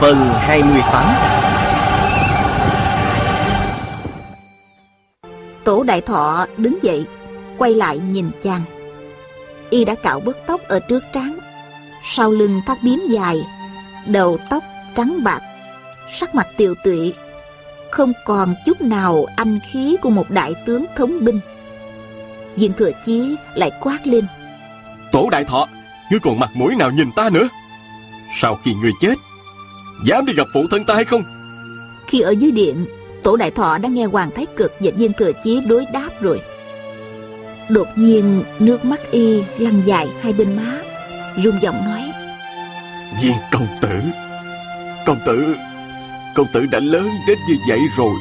Phần 28 Tổ đại thọ đứng dậy Quay lại nhìn chàng. Y đã cạo bớt tóc ở trước trán Sau lưng thắt biếm dài Đầu tóc trắng bạc Sắc mặt tiều tụy. Không còn chút nào anh khí của một đại tướng thống binh. Viên thừa chí lại quát lên. Tổ đại thọ Ngươi còn mặt mũi nào nhìn ta nữa? Sau khi ngươi chết Dám đi gặp phụ thân ta hay không? Khi ở dưới điện Tổ đại thọ đã nghe Hoàng Thái Cực và Viên Thừa Chí đối đáp rồi. Đột nhiên nước mắt y lăn dài hai bên má rung giọng nói. Viên công tử Công tử Công tử đã lớn đến như vậy rồi.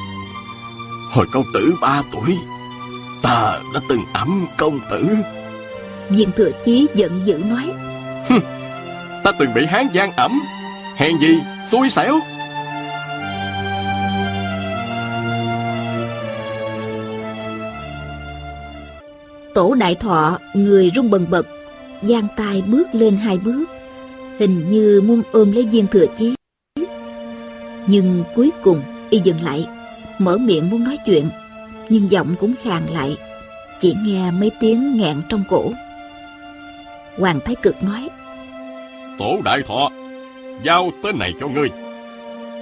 Hồi công tử ba tuổi Ta đã từng ấm công tử. Viên Thừa Chí giận dữ nói. Ta từng bị hán gian ẩm Hèn gì? Xui xẻo. Tổ đại thọ người rung bần bật giang tay bước lên hai bước Hình như muốn ôm lấy viên thừa chí. Nhưng cuối cùng y dừng lại Mở miệng muốn nói chuyện Nhưng giọng cũng khàn lại Chỉ nghe mấy tiếng nghẹn trong cổ. Hoàng Thái Cực nói Tổ đại thọ Giao tên này cho ngươi.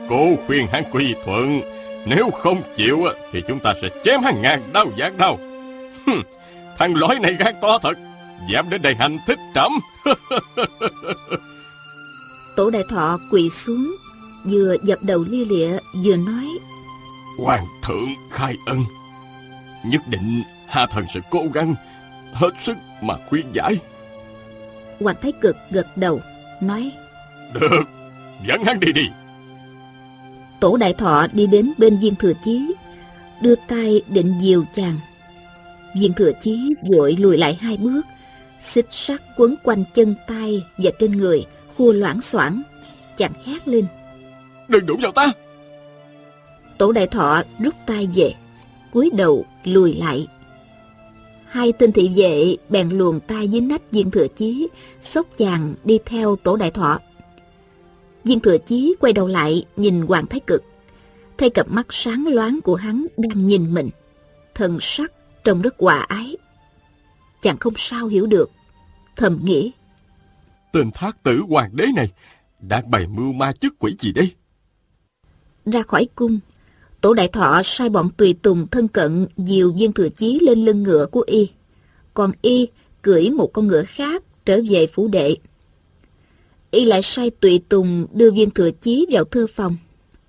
Cô khuyên hắn quy thuận Nếu không chịu Thì chúng ta sẽ chém hắn ngàn đau giạt đau. Thằng lõi này gan to thật Dám đến đây hành thích trẫm. Tổ đại thọ quỳ xuống Vừa dập đầu lia lịa vừa nói Hoàng thượng khai ân Nhất định Hạ thần sẽ cố gắng Hết sức mà khuyên giải. Hoàng Thái Cực gật đầu Nói Được. Dẫn hắn đi đi. Tổ đại thọ đi đến bên viên thừa chí Đưa tay định dìu chàng. Viên thừa chí vội lùi lại hai bước Xích sắt quấn quanh chân tay và trên người Khua loãng xoảng. Chàng hét lên. Đừng đụng vào ta. Tổ đại thọ rút tay về cúi đầu lùi lại. Hai tên thị vệ bèn luồn tay dưới nách viên thừa chí Xốc chàng đi theo tổ đại thọ Viên thừa chí quay đầu lại nhìn Hoàng Thái Cực. Thấy cặp mắt sáng loáng của hắn đang nhìn mình. Thần sắc trông rất hòa ái. Chàng không sao hiểu được. Thầm nghĩ Tên thác tử hoàng đế này Đang bày mưu ma chức quỷ gì đây? Ra khỏi cung Tổ đại thọ sai bọn tùy tùng thân cận Dìu viên thừa chí lên lưng ngựa của y. Còn y cưỡi một con ngựa khác Trở về phủ đệ Y lại sai tùy tùng đưa viên thừa chí vào thư phòng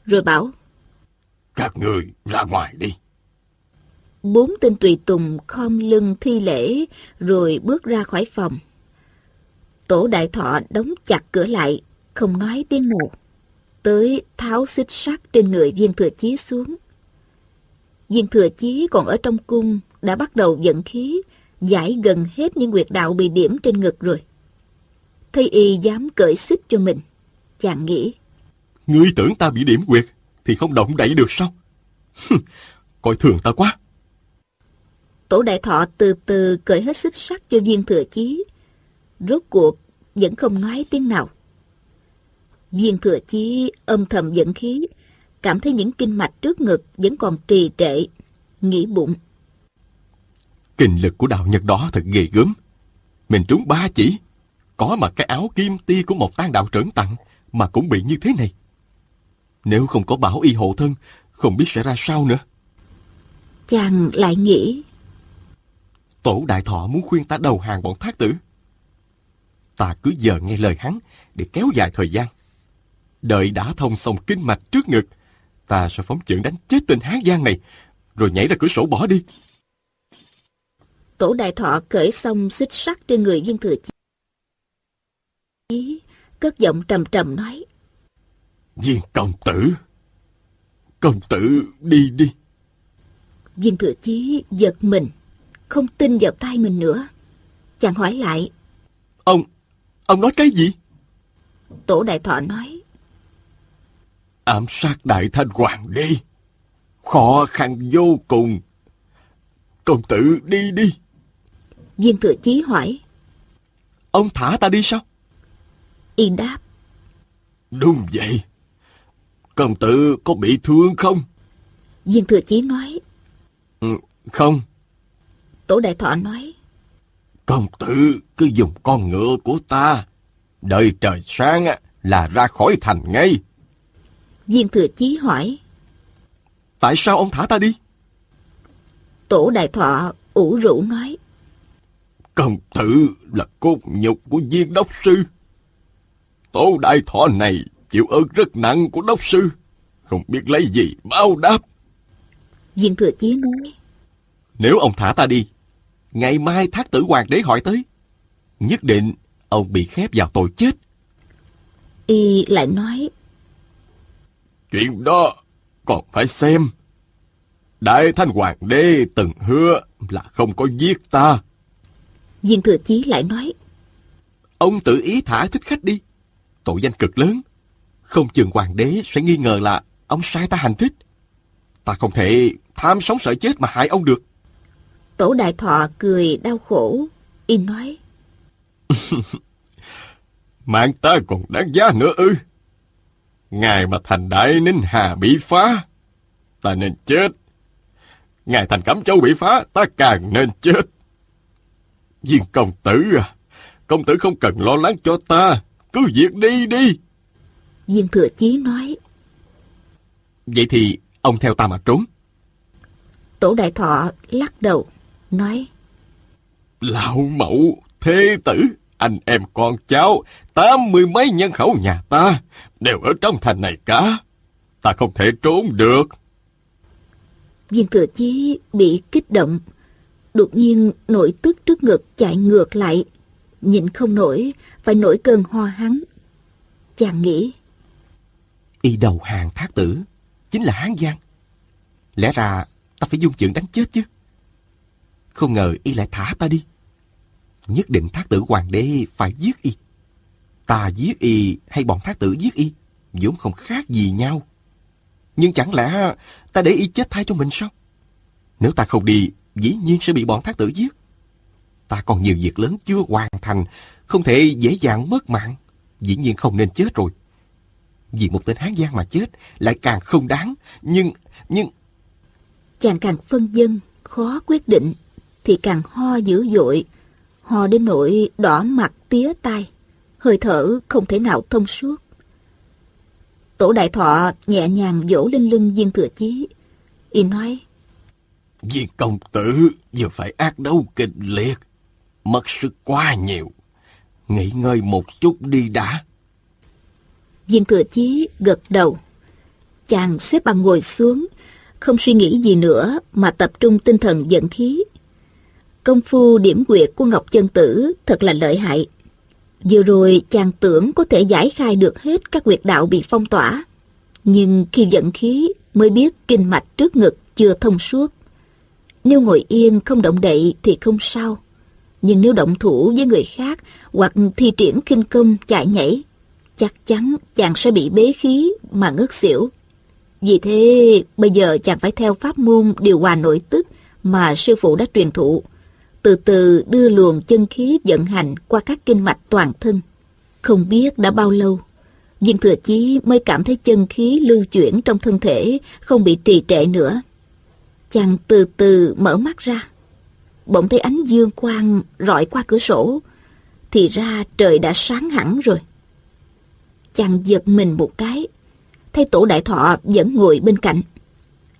Rồi bảo Các người ra ngoài đi. Bốn tên tùy tùng khom lưng thi lễ Rồi bước ra khỏi phòng. Tổ đại thọ đóng chặt cửa lại Không nói tiếng nào. Tới tháo xích sắt trên người viên thừa chí xuống. Viên thừa chí còn ở trong cung Đã bắt đầu giận khí Giải gần hết những quyệt đạo bị điểm trên ngực rồi Thấy y dám cởi xích cho mình. Chàng nghĩ. Ngươi tưởng ta bị điểm quyệt Thì không động đậy được sao? Coi thường ta quá. Tổ đại thọ từ từ cởi hết xích sắt cho viên thừa chí. Rốt cuộc vẫn không nói tiếng nào. Viên thừa chí âm thầm giận khí. Cảm thấy những kinh mạch trước ngực vẫn còn trì trệ Nghĩ bụng. Kinh lực của đạo Nhật đó thật ghê gớm. Mình trúng ba chỉ Có mà cái áo kim ti của một tan đạo trấn tặng Mà cũng bị như thế này. Nếu không có bảo y hộ thân Không biết sẽ ra sao nữa. Chàng lại nghĩ Tổ đại thọ muốn khuyên ta đầu hàng bọn thác tử. Ta cứ giờ nghe lời hắn Để kéo dài thời gian. Đợi đã thông xong kinh mạch trước ngực Ta sẽ phóng chưởng đánh chết tên hán giang này Rồi nhảy ra cửa sổ bỏ đi. Tổ đại thọ cởi xong xích sắt trên người viên thừa chí cất giọng trầm trầm nói. Viên công tử, công tử đi đi. Viên thừa chí giật mình, không tin vào tay mình nữa. Chàng hỏi lại. Ông, ông nói cái gì? Tổ đại thọ nói. Ám sát đại thanh hoàng đế. Khó khăn vô cùng. Công tử đi đi. Viên thừa chí hỏi. Ông thả ta đi sao? Y đáp. Đúng vậy. Công tử có bị thương không? Viên thừa chí nói. Ừ, không. Tổ đại thọ nói. Công tử cứ dùng con ngựa của ta. Đợi trời sáng là ra khỏi thành ngay. Viên thừa chí hỏi. Tại sao ông thả ta đi? Tổ đại thọ ủ rũ nói. Công tử là cốt nhục của viên đốc sư. Tổ đại thọ này chịu ơn rất nặng của đốc sư. Không biết lấy gì báo đáp. Viên thừa chí nói. Nếu ông thả ta đi, ngày mai thác tử hoàng đế hỏi tới. Nhất định ông bị khép vào tội chết. Y lại nói. Chuyện đó còn phải xem. Đại thanh hoàng đế từng hứa là không có giết ta. Viên thừa chí lại nói. Ông tự ý thả thích khách đi. Tội danh cực lớn. Không chừng hoàng đế sẽ nghi ngờ là ông sai ta hành thích. Ta không thể tham sống sợ chết mà hại ông được. Tổ đại thọ cười đau khổ. Y nói. Mạng ta còn đáng giá nữa ư. Ngài mà thành đại ninh hà bị phá. Ta nên chết. Ngài thành cẩm châu bị phá. Ta càng nên chết. Viên công tử à. Công tử không cần lo lắng cho ta. Cứ việc đi đi. Viên thừa chí nói. Vậy thì ông theo ta mà trốn. Tổ đại thọ lắc đầu, nói. Lão mẫu, thế tử, anh em con cháu, tám mươi mấy nhân khẩu nhà ta, đều ở trong thành này cả. Ta không thể trốn được. Viên thừa chí bị kích động, đột nhiên nổi tức trước ngực chạy ngược lại, nhịn không nổi, phải nổi cơn hoa hắn. Chàng nghĩ. Y đầu hàng thác tử, chính là Hán Giang. Lẽ ra ta phải dung chưởng đánh chết chứ. Không ngờ y lại thả ta đi. Nhất định thác tử hoàng đế phải giết y. Ta giết y hay bọn thác tử giết y, vốn không khác gì nhau. Nhưng chẳng lẽ ta để y chết thay cho mình sao? Nếu ta không đi, dĩ nhiên sẽ bị bọn thác tử giết. Ta còn nhiều việc lớn chưa hoàn thành, không thể dễ dàng mất mạng. Dĩ nhiên không nên chết rồi. Vì một tên Hán Giang mà chết lại càng không đáng, nhưng, nhưng... Chàng càng phân dân, khó quyết định, thì càng ho dữ dội, ho đến nỗi đỏ mặt tía tai, hơi thở không thể nào thông suốt. Tổ đại thọ nhẹ nhàng vỗ lên lưng viên thừa chí. Y nói, Viên công tử vừa phải ác đấu kịch liệt, mất sức quá nhiều. Nghỉ ngơi một chút đi đã. Viên thừa chí gật đầu. Chàng xếp bằng ngồi xuống, không suy nghĩ gì nữa mà tập trung tinh thần dẫn khí. Công phu điểm quyệt của Ngọc Chân Tử thật là lợi hại. Vừa rồi chàng tưởng có thể giải khai được hết các quyệt đạo bị phong tỏa. Nhưng khi dẫn khí mới biết kinh mạch trước ngực chưa thông suốt. Nếu ngồi yên không động đậy thì không sao. Nhưng nếu động thủ với người khác hoặc thi triển kinh công chạy nhảy, chắc chắn chàng sẽ bị bế khí mà ngất xỉu. Vì thế, bây giờ chàng phải theo pháp môn điều hòa nội tức mà sư phụ đã truyền thụ, từ từ đưa luồng chân khí vận hành qua các kinh mạch toàn thân. Không biết đã bao lâu, viên thừa chí mới cảm thấy chân khí lưu chuyển trong thân thể không bị trì trệ nữa. Chàng từ từ mở mắt ra. Bỗng thấy ánh dương quang rọi qua cửa sổ, thì ra trời đã sáng hẳn rồi. Chàng giật mình một cái, thấy tổ đại thọ vẫn ngồi bên cạnh.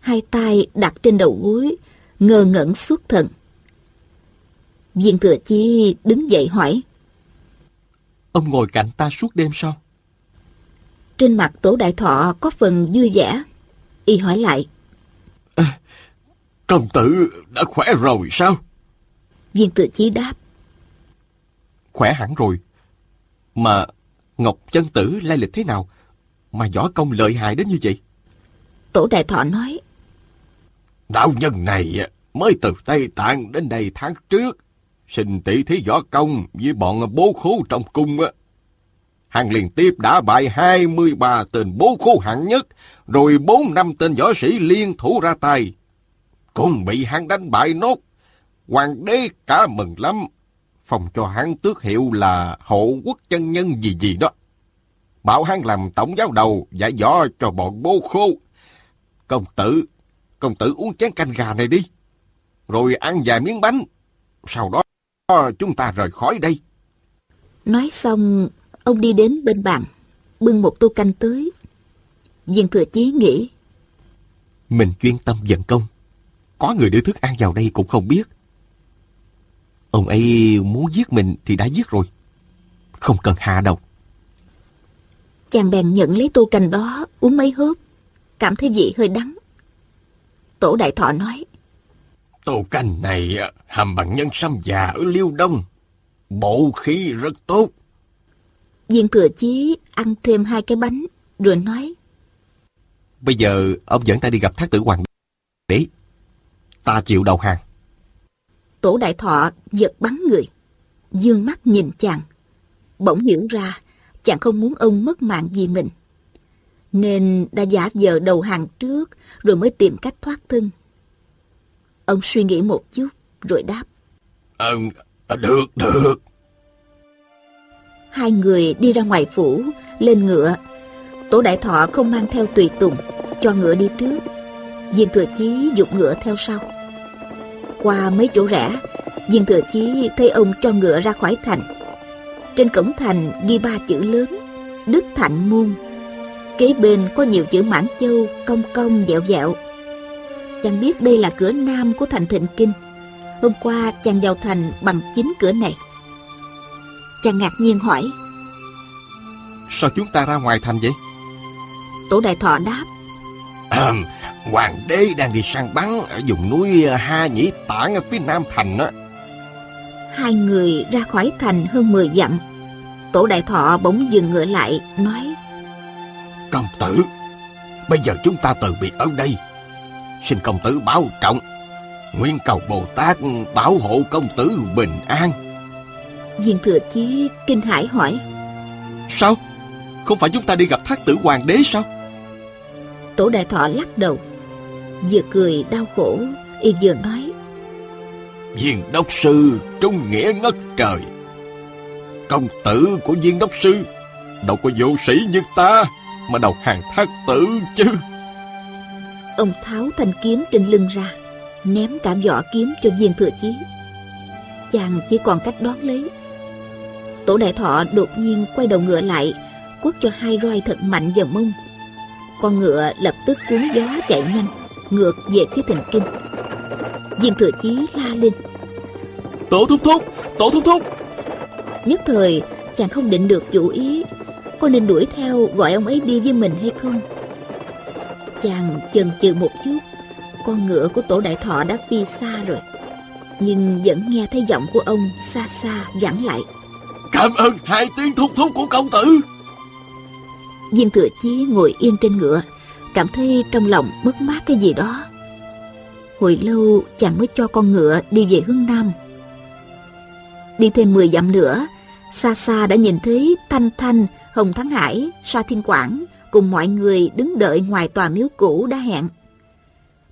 Hai tay đặt trên đầu gối, ngơ ngẩn suốt thần. Viên thừa chi đứng dậy hỏi. Ông ngồi cạnh ta suốt đêm sao? Trên mặt tổ đại thọ có phần vui vẻ. Y hỏi lại. À, công tử đã khỏe rồi sao? Viên thừa chí đáp. Khỏe hẳn rồi. Mà Ngọc chân tử lai lịch thế nào mà võ công lợi hại đến như vậy? Tổ đại thọ nói. Đạo nhân này mới từ Tây Tạng đến đây tháng trước. Sinh tỷ thí võ công với bọn bố khố trong cung. Hàng liên tiếp đã bại 23 tên bố khố hạng nhất, rồi 4 năm tên võ sĩ liên thủ ra tay. Cũng bị hắn đánh bại nốt. Hoàng đế cả mừng lắm. Phòng cho hắn tước hiệu là hộ quốc chân nhân gì gì đó. Bảo hắn làm tổng giáo đầu dạy võ cho bọn bố khô. Công tử, công tử uống chén canh gà này đi. Rồi ăn vài miếng bánh. Sau đó chúng ta rời khỏi đây. Nói xong, ông đi đến bên bàn, bưng một tô canh tới. Viên thừa chí nghĩ. Mình chuyên tâm vận công. Có người đưa thức ăn vào đây cũng không biết. Ông ấy muốn giết mình thì đã giết rồi. Không cần hạ độc. Chàng bèn nhận lấy tô canh đó, uống mấy hớp. Cảm thấy vị hơi đắng. Tổ đại thọ nói. Tô canh này hầm bằng nhân sâm già ở Liêu Đông. Bộ khí rất tốt. Viên thừa chí ăn thêm hai cái bánh, rồi nói. Bây giờ ông dẫn ta đi gặp thác tử hoàng đế. Ta chịu đầu hàng. Tổ đại thọ giật bắn người. Dương mắt nhìn chàng. Bỗng hiểu ra chàng không muốn ông mất mạng vì mình. Nên đã giả vờ đầu hàng trước rồi mới tìm cách thoát thân. Ông suy nghĩ một chút rồi đáp. Ờ, được, được. Hai người đi ra ngoài phủ, lên ngựa. Tổ đại thọ không mang theo tùy tùng, cho ngựa đi trước. Viên thừa chí dục ngựa theo sau. Qua mấy chỗ rẽ, viên thừa chí thấy ông cho ngựa ra khỏi thành. Trên cổng thành ghi ba chữ lớn, Đức Thạnh Môn. Kế bên có nhiều chữ mãn châu, cong cong, dẹo dẹo. Chàng biết đây là cửa nam của thành Thịnh Kinh. Hôm qua chàng vào thành bằng chính cửa này. Chàng ngạc nhiên hỏi. Sao chúng ta ra ngoài thành vậy? Tổ đại thọ đáp. À, hoàng đế đang đi săn bắn ở vùng núi Ha Nhĩ Tản ở phía nam thành á. Hai người ra khỏi thành hơn 10 dặm. Tổ đại thọ bỗng dừng ngựa lại, nói. Công tử, bây giờ chúng ta từ biệt ở đây. Xin công tử bảo trọng. Nguyên cầu Bồ Tát bảo hộ công tử bình an. Viên thừa chí kinh hải hỏi. Sao? Không phải chúng ta đi gặp thác tử hoàng đế sao? Tổ đại thọ lắc đầu. Vừa cười đau khổ, y vừa nói. Viên đốc sư trung nghĩa ngất trời. Công tử của viên đốc sư đâu có vô sĩ như ta mà đầu hàng thác tử chứ. Ông tháo thanh kiếm trên lưng ra, ném cả vỏ kiếm cho viên thừa chí. Chàng chỉ còn cách đón lấy. Tổ đại thọ đột nhiên quay đầu ngựa lại, quất cho hai roi thật mạnh vào mông. Con ngựa lập tức cuốn gió chạy nhanh, ngược về phía thành kinh. Viên thừa chí la lên. Tổ thúc thúc, tổ thúc thúc. Nhất thời, chàng không định được chủ ý, có nên đuổi theo gọi ông ấy đi với mình hay không? Chàng chần chừ một chút, con ngựa của tổ đại thọ đã phi xa rồi. Nhưng vẫn nghe thấy giọng của ông xa xa vẳng lại. Cảm ơn hai tiếng thúc thúc của công tử. Viên thừa chí ngồi yên trên ngựa, cảm thấy trong lòng mất mát cái gì đó. Hồi lâu chàng mới cho con ngựa đi về hướng Nam. Đi thêm 10 dặm nữa, xa xa đã nhìn thấy Thanh Thanh, Hồng Thắng Hải, Sa Thiên Quảng cùng mọi người đứng đợi ngoài tòa miếu cũ đã hẹn.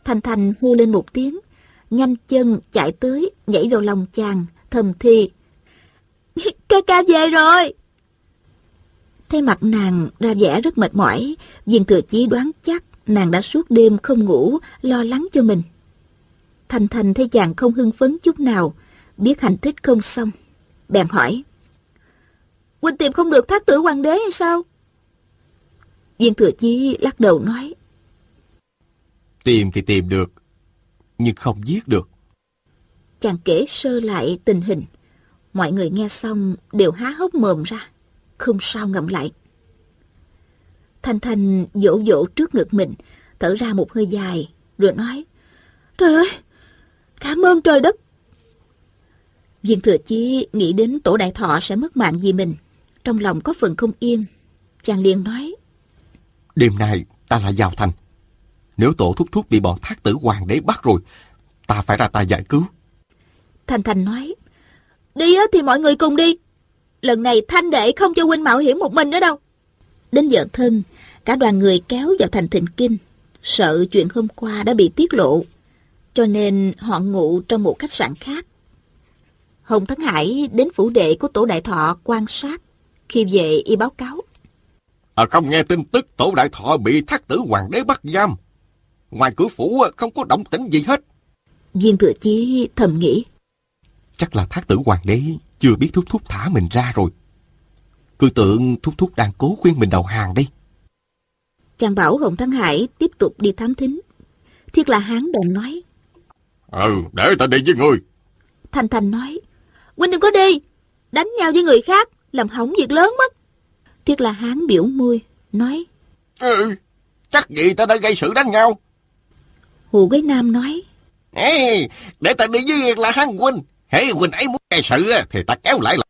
Thanh Thanh hô lên một tiếng, nhanh chân chạy tới, nhảy vào lòng chàng, thầm thì. Ca ca về rồi! Thấy mặt nàng ra vẻ rất mệt mỏi, viên thừa chí đoán chắc nàng đã suốt đêm không ngủ, lo lắng cho mình. Thanh Thanh thấy chàng không hưng phấn chút nào, biết hành tích không xong. Bèn hỏi. Quỳnh tìm không được thác tử hoàng đế hay sao? Viên thừa chí lắc đầu nói. Tìm thì tìm được, nhưng không giết được. Chàng kể sơ lại tình hình. Mọi người nghe xong đều há hốc mồm ra. Không sao ngậm lại. Thanh Thanh vỗ vỗ trước ngực mình, thở ra một hơi dài, rồi nói. Trời ơi, cảm ơn trời đất. Viên thừa chí nghĩ đến tổ đại thọ sẽ mất mạng vì mình. trong lòng có phần không yên. Chàng liền nói. Đêm nay ta lại vào thành. Nếu tổ thúc thúc bị bọn thác tử hoàng đế bắt rồi, ta phải ra tay giải cứu. Thanh Thanh nói. Đi thì mọi người cùng đi. Lần này Thanh đệ không cho huynh mạo hiểm một mình nữa đâu. Đến giờ thân, cả đoàn người kéo vào thành thịnh kinh. Sợ chuyện hôm qua đã bị tiết lộ. Cho nên họ ngủ trong một khách sạn khác. Hồng Thắng Hải đến phủ đệ của tổ đại thọ quan sát. Khi về y báo cáo. À, không nghe tin tức tổ đại thọ bị thác tử hoàng đế bắt giam. Ngoài cửa phủ không có động tĩnh gì hết. Viên thừa chí thầm nghĩ. Chắc là thác tử hoàng đế chưa biết thúc thúc thả mình ra rồi. Cứ tưởng thúc thúc đang cố khuyên mình đầu hàng đây. Chàng bảo Hồng Thắng Hải tiếp tục đi thám thính. Thiết là hán bèn nói. Ừ, để ta đi với người. Thanh Thanh nói. Huynh đừng có đi. Đánh nhau với người khác, làm hỏng việc lớn mất. Thiết là hán biểu môi, nói. Ừ, chắc gì ta đã gây sự đánh nhau. Hồ Quế Nam nói. Ê, để ta đi với là hán huynh. Hễ huynh ấy muốn gây sự thì ta kéo lại là.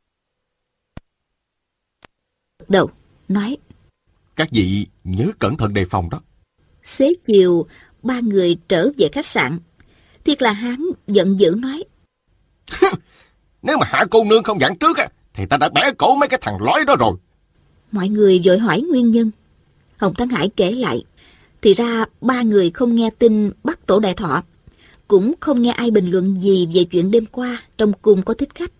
Đầu, nói. Các vị nhớ cẩn thận đề phòng đó. Xế chiều, ba người trở về khách sạn. Thiệt là hán giận dữ nói. Nếu mà hạ cô nương không dặn trước á, thì ta đã bẻ cổ mấy cái thằng lói đó rồi. Mọi người vội hỏi nguyên nhân. Hồng Thắng Hải kể lại. Thì ra ba người không nghe tin bắt tổ đại thọ. Cũng không nghe ai bình luận gì về chuyện đêm qua trong cung có thích khách.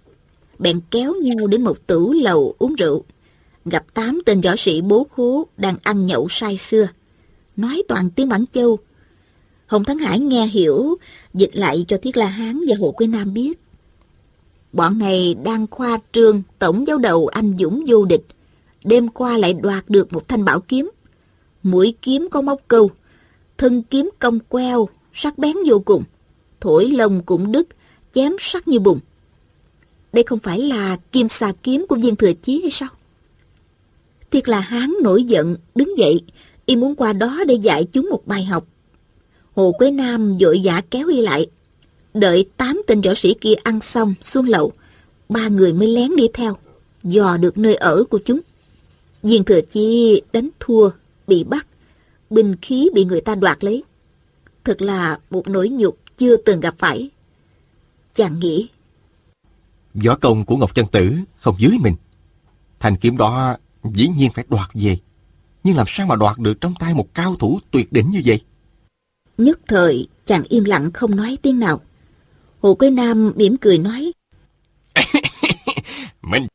Bèn kéo nhau đến một tủ lầu uống rượu. Gặp tám tên võ sĩ bố khố đang ăn nhậu say xưa. Nói toàn tiếng Bản Châu. Hồng Thắng Hải nghe hiểu, dịch lại cho Thiết La Hán và Hồ Quế Nam biết. Bọn này đang khoa trương tổng giáo đầu anh Dũng vô địch. Đêm qua lại đoạt được một thanh bảo kiếm. Mũi kiếm có móc câu. Thân kiếm cong queo, sắc bén vô cùng. Thổi lông cũng đứt, chém sắc như bùn. Đây không phải là kim xà kiếm của viên thừa chí hay sao? Thiệt là hán nổi giận, đứng dậy, y muốn qua đó để dạy chúng một bài học. Hồ Quế Nam vội vã kéo y lại, Đợi tám tên võ sĩ kia ăn xong xuống lậu, ba người mới lén đi theo, dò được nơi ở của chúng. Viên thừa chi đánh thua, bị bắt, binh khí bị người ta đoạt lấy. Thật là một nỗi nhục chưa từng gặp phải. Chàng nghĩ. Võ công của Ngọc Chân Tử không dưới mình. Thành kiếm đó dĩ nhiên phải đoạt về. Nhưng làm sao mà đoạt được trong tay một cao thủ tuyệt đỉnh như vậy? Nhất thời, chàng im lặng không nói tiếng nào. Hồ Quế Nam mỉm cười nói. Mình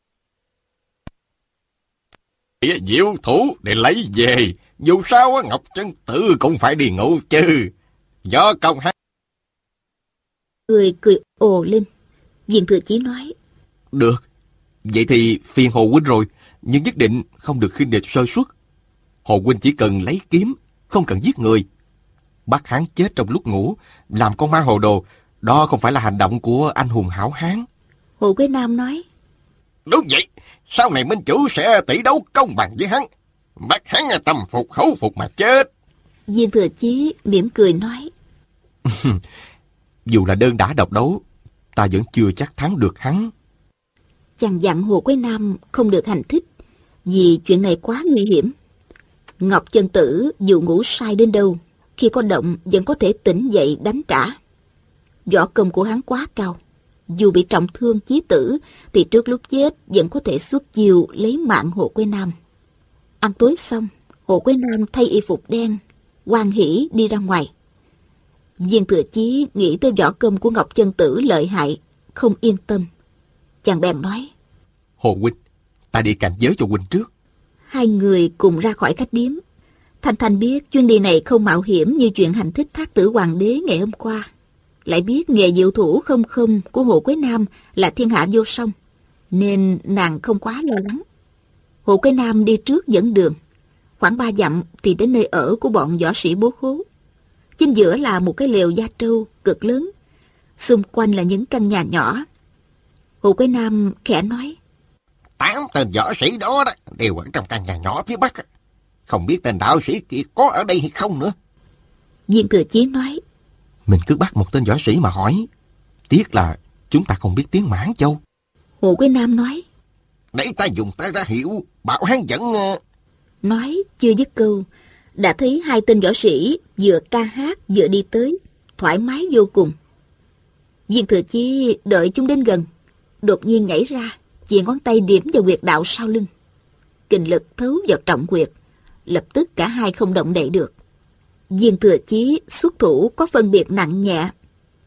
diệu thủ để lấy về. Dù sao Ngọc Chân Tử cũng phải đi ngủ chứ. Do công hát. Người cười ồ lên. Viên thừa chí nói. Được. Vậy thì phiền Hồ Huynh rồi. Nhưng nhất định không được khinh địch sơ suất. Hồ Huynh chỉ cần lấy kiếm, không cần giết người. Bắt hắn chết trong lúc ngủ, làm con ma hồ đồ, đó không phải là hành động của anh hùng hảo hán. Hồ Quế Nam nói. Đúng vậy, sau này Minh Chủ sẽ tỷ đấu công bằng với hắn. Bắt hắn tâm phục khẩu phục mà chết. Viên Thừa Chí mỉm cười nói. Dù là đơn đã độc đấu, ta vẫn chưa chắc thắng được hắn. Chàng dặn Hồ Quế Nam không được hành thích, vì chuyện này quá nguy hiểm. Ngọc Chân Tử dù ngủ sai đến đâu, khi có động vẫn có thể tỉnh dậy đánh trả. Võ công của hắn quá cao. Dù bị trọng thương chí tử, thì trước lúc chết vẫn có thể xuất chiều lấy mạng Hồ Quế Nam. Ăn tối xong, Hồ Quế Nam thay y phục đen, quan hỷ đi ra ngoài. Viên thừa chí nghĩ tới võ công của Ngọc Chân Tử lợi hại, không yên tâm. Chàng bèn nói. Hồ Huynh, ta đi cảnh giới cho Huynh trước. Hai người cùng ra khỏi khách điếm. Thanh Thanh biết chuyến đi này không mạo hiểm như chuyện hành thích thác tử hoàng đế ngày hôm qua lại biết nghề diệu thủ không không của Hồ Quế Nam là thiên hạ vô song, nên nàng không quá lo lắng. Hồ Quế Nam đi trước dẫn đường, khoảng ba dặm thì đến nơi ở của bọn võ sĩ bố khố. Chính giữa là một cái lều da trâu cực lớn, xung quanh là những căn nhà nhỏ. Hồ Quế Nam khẽ nói, Tám tên võ sĩ đó, đó đều ở trong căn nhà nhỏ phía bắc. Không biết tên đạo sĩ kia có ở đây hay không nữa. Viên Thừa Chí nói, mình cứ bắt một tên võ sĩ mà hỏi. Tiếc là chúng ta không biết tiếng Mãn Châu. Hồ Quế Nam nói. Để ta dùng tay ra hiệu, bảo hắn dẫn... Ờ, Nói chưa dứt câu, đã thấy hai tên võ sĩ vừa ca hát vừa đi tới, thoải mái vô cùng. Viên thừa chi đợi chúng đến gần, đột nhiên nhảy ra, chìa ngón tay điểm vào quyệt đạo sau lưng. Kinh lực thấu vào trọng quyệt, lập tức cả hai không động đậy được. Viên thừa chí xuất thủ có phân biệt nặng nhẹ.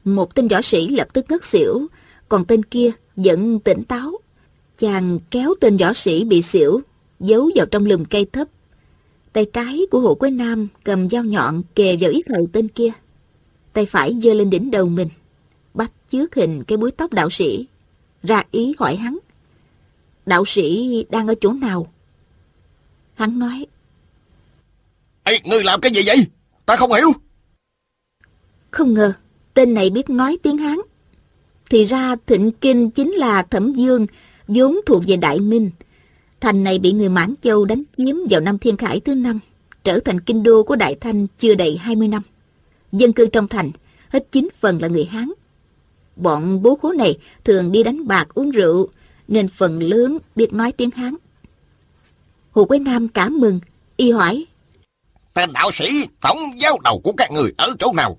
Một tên võ sĩ lập tức ngất xỉu, còn tên kia vẫn tỉnh táo. Chàng kéo tên võ sĩ bị xỉu, giấu vào trong lùm cây thấp. Tay trái của hộ quế nam cầm dao nhọn kề vào ít hầu tên kia. Tay phải giơ lên đỉnh đầu mình, bắt chước hình cái búi tóc đạo sĩ. Ra ý hỏi hắn. Đạo sĩ đang ở chỗ nào? Hắn nói. Ê, ngươi làm cái gì vậy? Ta không hiểu. Không ngờ, tên này biết nói tiếng Hán. Thì ra Thịnh Kinh chính là Thẩm Dương, vốn thuộc về Đại Minh. Thành này bị người Mãn Châu đánh chiếm vào năm Thiên Khải thứ năm, trở thành kinh đô của Đại Thanh chưa đầy 20 năm. Dân cư trong thành, hết chín phần là người Hán. Bọn bố khố này thường đi đánh bạc uống rượu, nên phần lớn biết nói tiếng Hán. Hồ Quế Nam cảm mừng, y hỏi. Tên đạo sĩ tổng giáo đầu của các người ở chỗ nào?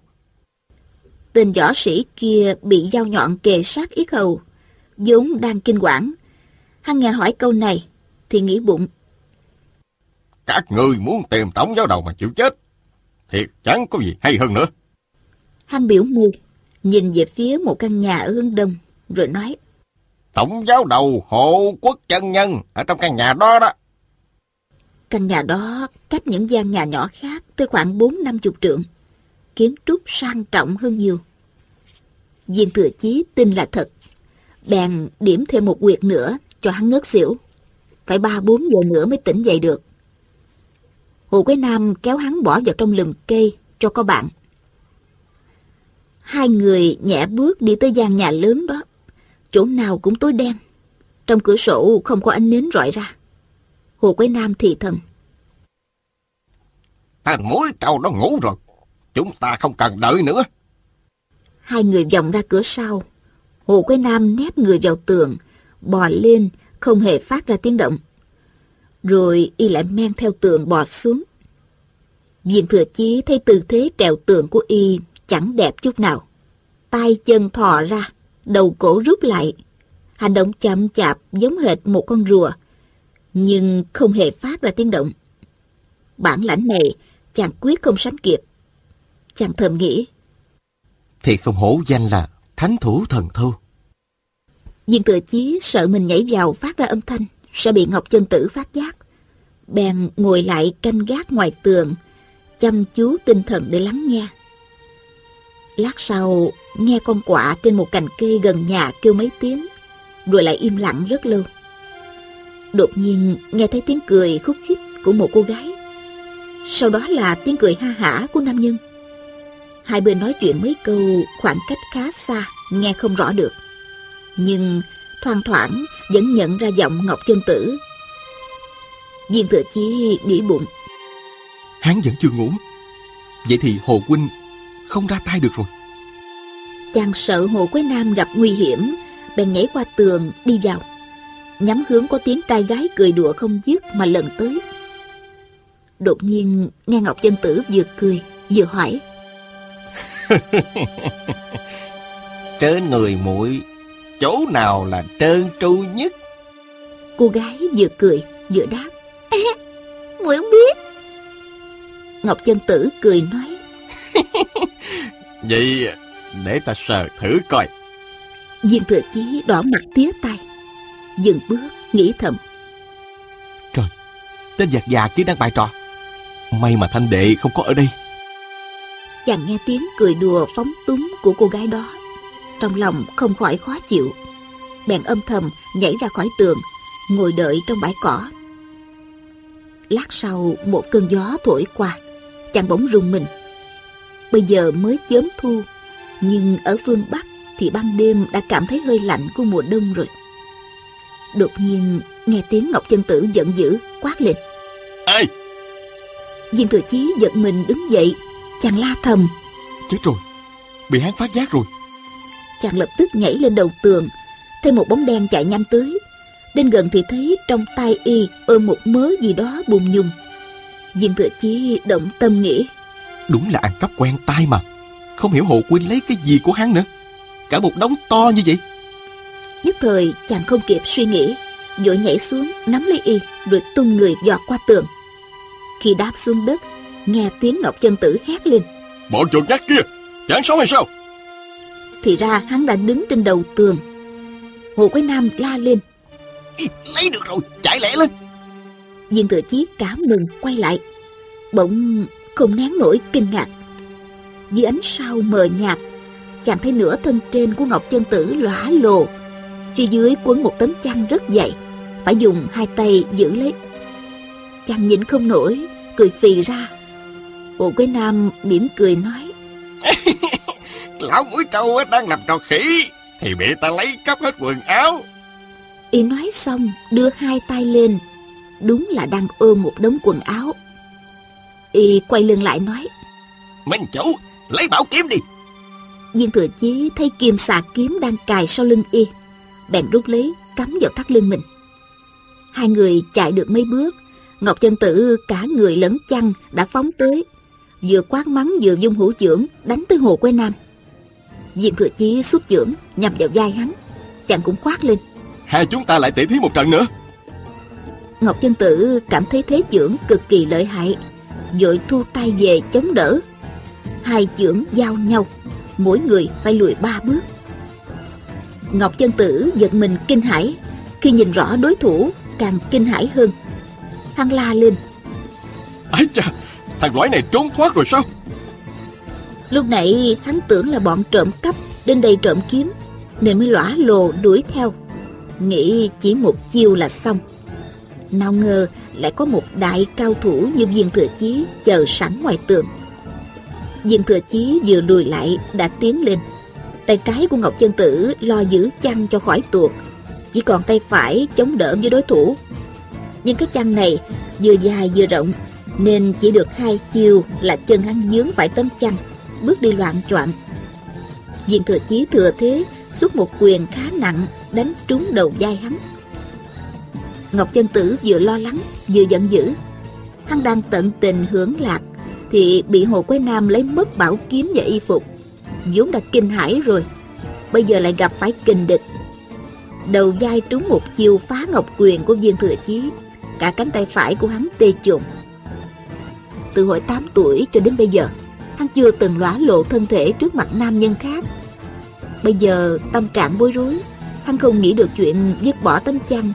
Tên võ sĩ kia bị dao nhọn kề sát yết hầu, vốn đang kinh quản. Hắn nghe hỏi câu này, thì nghĩ bụng. Các người muốn tìm tổng giáo đầu mà chịu chết. Thiệt chẳng có gì hay hơn nữa. Hắn biểu môi, nhìn về phía một căn nhà ở hướng đông, rồi nói. Tổng giáo đầu hộ quốc chân nhân ở trong căn nhà đó đó. Căn nhà đó cách những gian nhà nhỏ khác tới khoảng bốn năm chục trượng. Kiến trúc sang trọng hơn nhiều. Viên thừa chí tin là thật. Bèn điểm thêm một quyệt nữa cho hắn ngất xỉu. Phải ba bốn giờ nữa mới tỉnh dậy được. Hồ Quế Nam kéo hắn bỏ vào trong lùm cây cho có bạn. Hai người nhẹ bước đi tới gian nhà lớn đó. Chỗ nào cũng tối đen. Trong cửa sổ không có ánh nến rọi ra. Hồ Quế Nam thì thầm. Thằng mối trâu nó ngủ rồi. Chúng ta không cần đợi nữa. Hai người vòng ra cửa sau. Hồ Quế Nam nép người vào tường, bò lên, không hề phát ra tiếng động. Rồi y lại men theo tường bò xuống. Viên thừa chí thấy tư thế trèo tường của y chẳng đẹp chút nào. tay chân thò ra, đầu cổ rút lại. Hành động chậm chạp giống hệt một con rùa, nhưng không hề phát ra tiếng động. Bản lãnh này chàng quyết không sánh kịp. Chàng thầm nghĩ. Thì không hổ danh là thánh thủ thần thâu. Viên thừa chí sợ mình nhảy vào phát ra âm thanh, sẽ bị Ngọc Chân Tử phát giác. Bèn ngồi lại canh gác ngoài tường, chăm chú tinh thần để lắng nghe. Lát sau, nghe con quạ trên một cành cây gần nhà kêu mấy tiếng, rồi lại im lặng rất lâu. Đột nhiên nghe thấy tiếng cười khúc khích của một cô gái. Sau đó là tiếng cười ha hả của nam nhân. Hai bên nói chuyện mấy câu khoảng cách khá xa, nghe không rõ được. Nhưng thoang thoảng vẫn nhận ra giọng Ngọc Chân Tử. Viên Thừa Chi nghĩ bụng. Hắn vẫn chưa ngủ. Vậy thì Hồ Huynh không ra tay được rồi. Chàng sợ Hồ Quế Nam gặp nguy hiểm, bèn nhảy qua tường đi vào. Nhắm hướng có tiếng trai gái cười đùa không dứt mà lần tới. Đột nhiên nghe Ngọc Chân Tử vừa cười vừa hỏi. Trên người muội chỗ nào là trơn tru nhất? Cô gái vừa cười vừa đáp. muội không biết. Ngọc Chân Tử cười nói. Vậy để ta sờ thử coi. Viên thừa chí đỏ mặt tía tay. Dừng bước, nghĩ thầm. Trời, tên giặc già kia đang bài trò. May mà thanh đệ không có ở đây. Chàng nghe tiếng cười đùa phóng túng của cô gái đó. Trong lòng không khỏi khó chịu. Bèn âm thầm nhảy ra khỏi tường, ngồi đợi trong bãi cỏ. Lát sau một cơn gió thổi qua, chàng bỗng rùng mình. Bây giờ mới chớm thu, nhưng ở phương Bắc thì ban đêm đã cảm thấy hơi lạnh của mùa đông rồi. Đột nhiên nghe tiếng Ngọc Chân Tử giận dữ quát lên. Ê! Viên Thừa Chí giật mình đứng dậy, chàng la thầm. Chết rồi, bị hắn phát giác rồi. Chàng lập tức nhảy lên đầu tường, thấy một bóng đen chạy nhanh tới. Đến gần thì thấy trong tay y ôm một mớ gì đó bùng nhùng. Viên thừa chí động tâm nghĩ. Đúng là ăn cắp quen tai mà. Không hiểu Hồ Quynh lấy cái gì của hắn nữa. Cả một đống to như vậy. Nhất thời chàng không kịp suy nghĩ. Vội nhảy xuống nắm lấy y rồi tung người dọt qua tường. Khi đáp xuống đất, nghe tiếng Ngọc Chân Tử hét lên. Bọn chuột nhát kia, chẳng sống hay sao? Thì ra hắn đã đứng trên đầu tường. Hồ Quế Nam la lên. Ý, lấy được rồi, chạy lẹ lên. Viên thừa chí cảm mừng quay lại. Bỗng không nén nổi kinh ngạc. Dưới ánh sao mờ nhạt, chàng thấy nửa thân trên của Ngọc Chân Tử lóa lồ. Phía dưới quấn một tấm chăn rất dày, phải dùng hai tay giữ lấy. Chàng nhịn không nổi, cười phì ra. Hồ Quế Nam mỉm cười nói. Lão mũi trâu đang làm trò khỉ, thì bị ta lấy cắp hết quần áo. Y nói xong, đưa hai tay lên. Đúng là đang ôm một đống quần áo. Y quay lưng lại nói. Minh chủ, lấy bảo kiếm đi. Viên thừa chí thấy kim xà kiếm đang cài sau lưng y. Bèn rút lấy, cắm vào thắt lưng mình. Hai người chạy được mấy bước. Ngọc Chân Tử cả người lẫn chăn đã phóng tới. Vừa quát mắng vừa dung hữu trưởng đánh tới Hồ Quế Nam. Viên thừa chí xuất trưởng nhằm vào vai hắn. Chàng cũng quát lên. Hai chúng ta lại tỉ thí một trận nữa. Ngọc Chân Tử cảm thấy thế trưởng cực kỳ lợi hại, vội thu tay về chống đỡ. Hai trưởng giao nhau, mỗi người phải lùi ba bước. Ngọc Chân Tử giật mình kinh hãi, khi nhìn rõ đối thủ càng kinh hãi hơn. Hắn la lên. Ái cha, thằng lõi này trốn thoát rồi sao? Lúc nãy hắn tưởng là bọn trộm cắp đến đây trộm kiếm, nên mới lõa lồ đuổi theo. Nghĩ chỉ một chiêu là xong. Nào ngờ lại có một đại cao thủ như viên thừa chí chờ sẵn ngoài tường. Viên thừa chí vừa lùi lại đã tiến lên. Tay trái của Ngọc Chân Tử lo giữ chăn cho khỏi tuột. Chỉ còn tay phải chống đỡ với đối thủ. Nhưng cái chăn này vừa dài vừa rộng nên chỉ được hai chiêu là chân hắn dướng phải tấm chăn, bước đi loạn choạng. Viên thừa chí thừa thế xuất một quyền khá nặng đánh trúng đầu vai hắn. Ngọc Chân Tử vừa lo lắng vừa giận dữ. Hắn đang tận tình hưởng lạc thì bị Hồ Quế Nam lấy mất bảo kiếm và y phục. vốn đã kinh hãi rồi, bây giờ lại gặp phải kình địch. Đầu vai trúng một chiêu phá ngọc quyền của viên thừa chí, cả cánh tay phải của hắn tê chùng. Từ hồi 8 tuổi cho đến bây giờ, hắn chưa từng lõa lộ thân thể trước mặt nam nhân khác. Bây giờ tâm trạng bối rối, hắn không nghĩ được chuyện dứt bỏ tấm chăn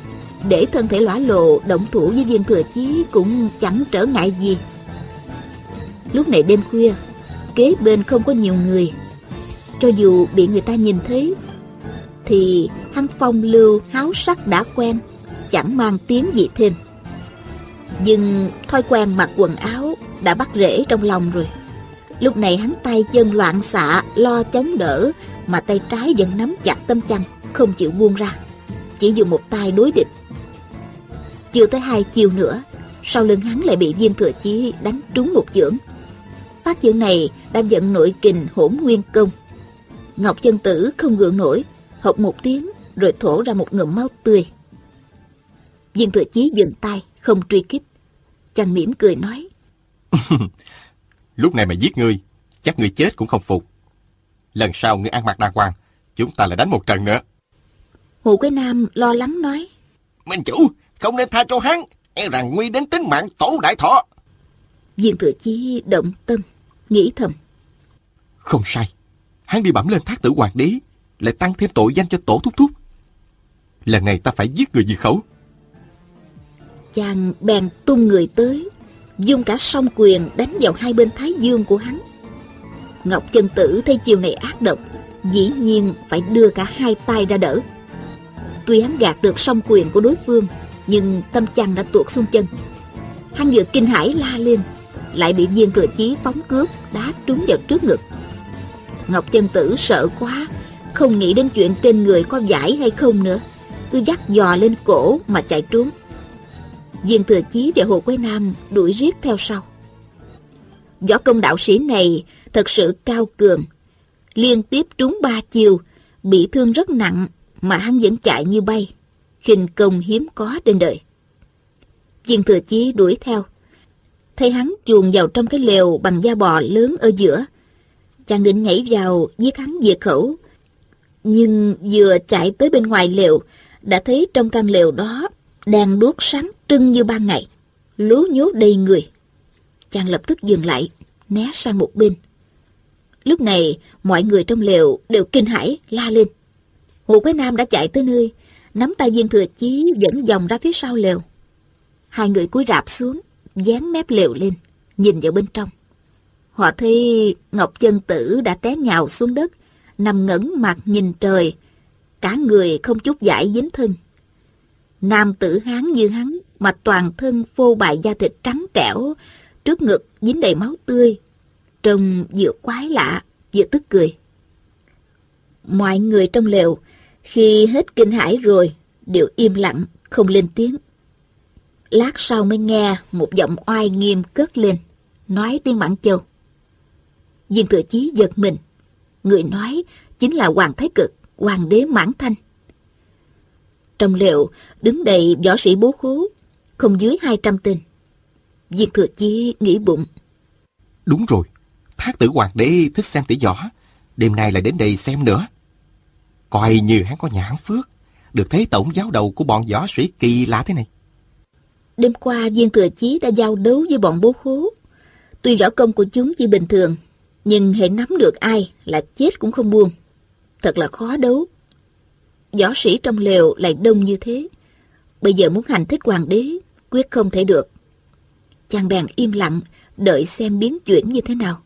để thân thể lõa lộ động thủ với viên thừa chí cũng chẳng trở ngại gì. Lúc này đêm khuya, kế bên không có nhiều người. Cho dù bị người ta nhìn thấy, thì hắn phong lưu háo sắc đã quen, chẳng mang tiếng gì thêm. Nhưng thói quen mặc quần áo đã bắt rễ trong lòng rồi. Lúc này hắn tay chân loạn xạ, lo chống đỡ, mà tay trái vẫn nắm chặt tấm chăn, không chịu buông ra. Chỉ dùng một tay đối địch. Chưa tới hai chiều nữa, sau lưng hắn lại bị viên thừa chí đánh trúng một chưởng. Phát chưởng này đã giận nội kình hỗn nguyên công. Ngọc chân tử không gượng nổi, hộc một tiếng rồi thổ ra một ngụm máu tươi. Viên thừa chí dừng tay, không truy kích. Chàng mỉm cười nói. Lúc này mà giết ngươi, chắc ngươi chết cũng không phục. Lần sau ngươi ăn mặc đàng hoàng, chúng ta lại đánh một trận nữa. Hồ Quế Nam lo lắng nói. Minh chủ, không nên tha cho hắn, e rằng nguy đến tính mạng tổ đại thọ. Viên thừa chí động tâm, nghĩ thầm. Không sai, hắn đi bẩm lên thác tử hoàng đế, lại tăng thêm tội danh cho tổ thúc thúc. Lần này ta phải giết người diệt khẩu. Chàng bèn tung người tới, dùng cả song quyền đánh vào hai bên thái dương của hắn. Ngọc Chân Tử thấy chiều này ác độc, dĩ nhiên phải đưa cả hai tay ra đỡ. Tuy hắn gạt được song quyền của đối phương, nhưng tâm chăn đã tuột xuống chân. Hắn vừa kinh hãi la lên, lại bị viên thừa chí phóng cướp đá trúng vào trước ngực. Ngọc Chân Tử sợ quá, không nghĩ đến chuyện trên người có giải hay không nữa, cứ dắt dò lên cổ mà chạy trốn. Viên Thừa Chí và Hồ Quế Nam đuổi riết theo sau. Võ công đạo sĩ này thật sự cao cường. Liên tiếp trúng ba chiều, bị thương rất nặng mà hắn vẫn chạy như bay. khinh công hiếm có trên đời. Viên thừa chí đuổi theo. Thấy hắn chuồn vào trong cái lều bằng da bò lớn ở giữa. Chàng định nhảy vào giết hắn diệt khẩu. Nhưng vừa chạy tới bên ngoài lều, đã thấy trong căn lều đó đang đuốc sáng trưng như ban ngày, lú nhố đầy người. Chàng lập tức dừng lại, né sang một bên. Lúc này, mọi người trong lều đều kinh hãi, la lên. Hồ Quế Nam đã chạy tới nơi, nắm tay viên thừa chí dẫn dòng ra phía sau lều. Hai người cúi rạp xuống, dán mép lều lên, nhìn vào bên trong. Họ thấy Ngọc Chân Tử đã té nhào xuống đất, nằm ngẩn mặt nhìn trời, cả người không chút giải dính thân. Nam tử hán như hắn, mà toàn thân phô bại da thịt trắng trẻo, trước ngực dính đầy máu tươi, trông vừa quái lạ, vừa tức cười. Mọi người trong lều, khi hết kinh hãi rồi, đều im lặng, không lên tiếng. Lát sau mới nghe một giọng oai nghiêm cất lên, nói tiếng Mãn Châu. Viên thừa chí giật mình. Người nói chính là Hoàng Thái Cực, Hoàng đế Mãn Thanh. Trong liệu đứng đầy võ sĩ bố khố, không dưới 200 tên. Viên thừa chí nghĩ bụng. Đúng rồi, thác tử hoàng đế thích xem tỷ võ, đêm nay lại đến đây xem nữa. Coi như hắn có nhãn phước, được thấy tổng giáo đầu của bọn võ sĩ kỳ lạ thế này. Đêm qua viên thừa chí đã giao đấu với bọn bố khố. Tuy võ công của chúng chỉ bình thường, nhưng hệ nắm được ai là chết cũng không buông. Thật là khó đấu. Võ sĩ trong lều lại đông như thế. Bây giờ muốn hành thích hoàng đế, quyết không thể được. Chàng bèn im lặng, đợi xem biến chuyển như thế nào.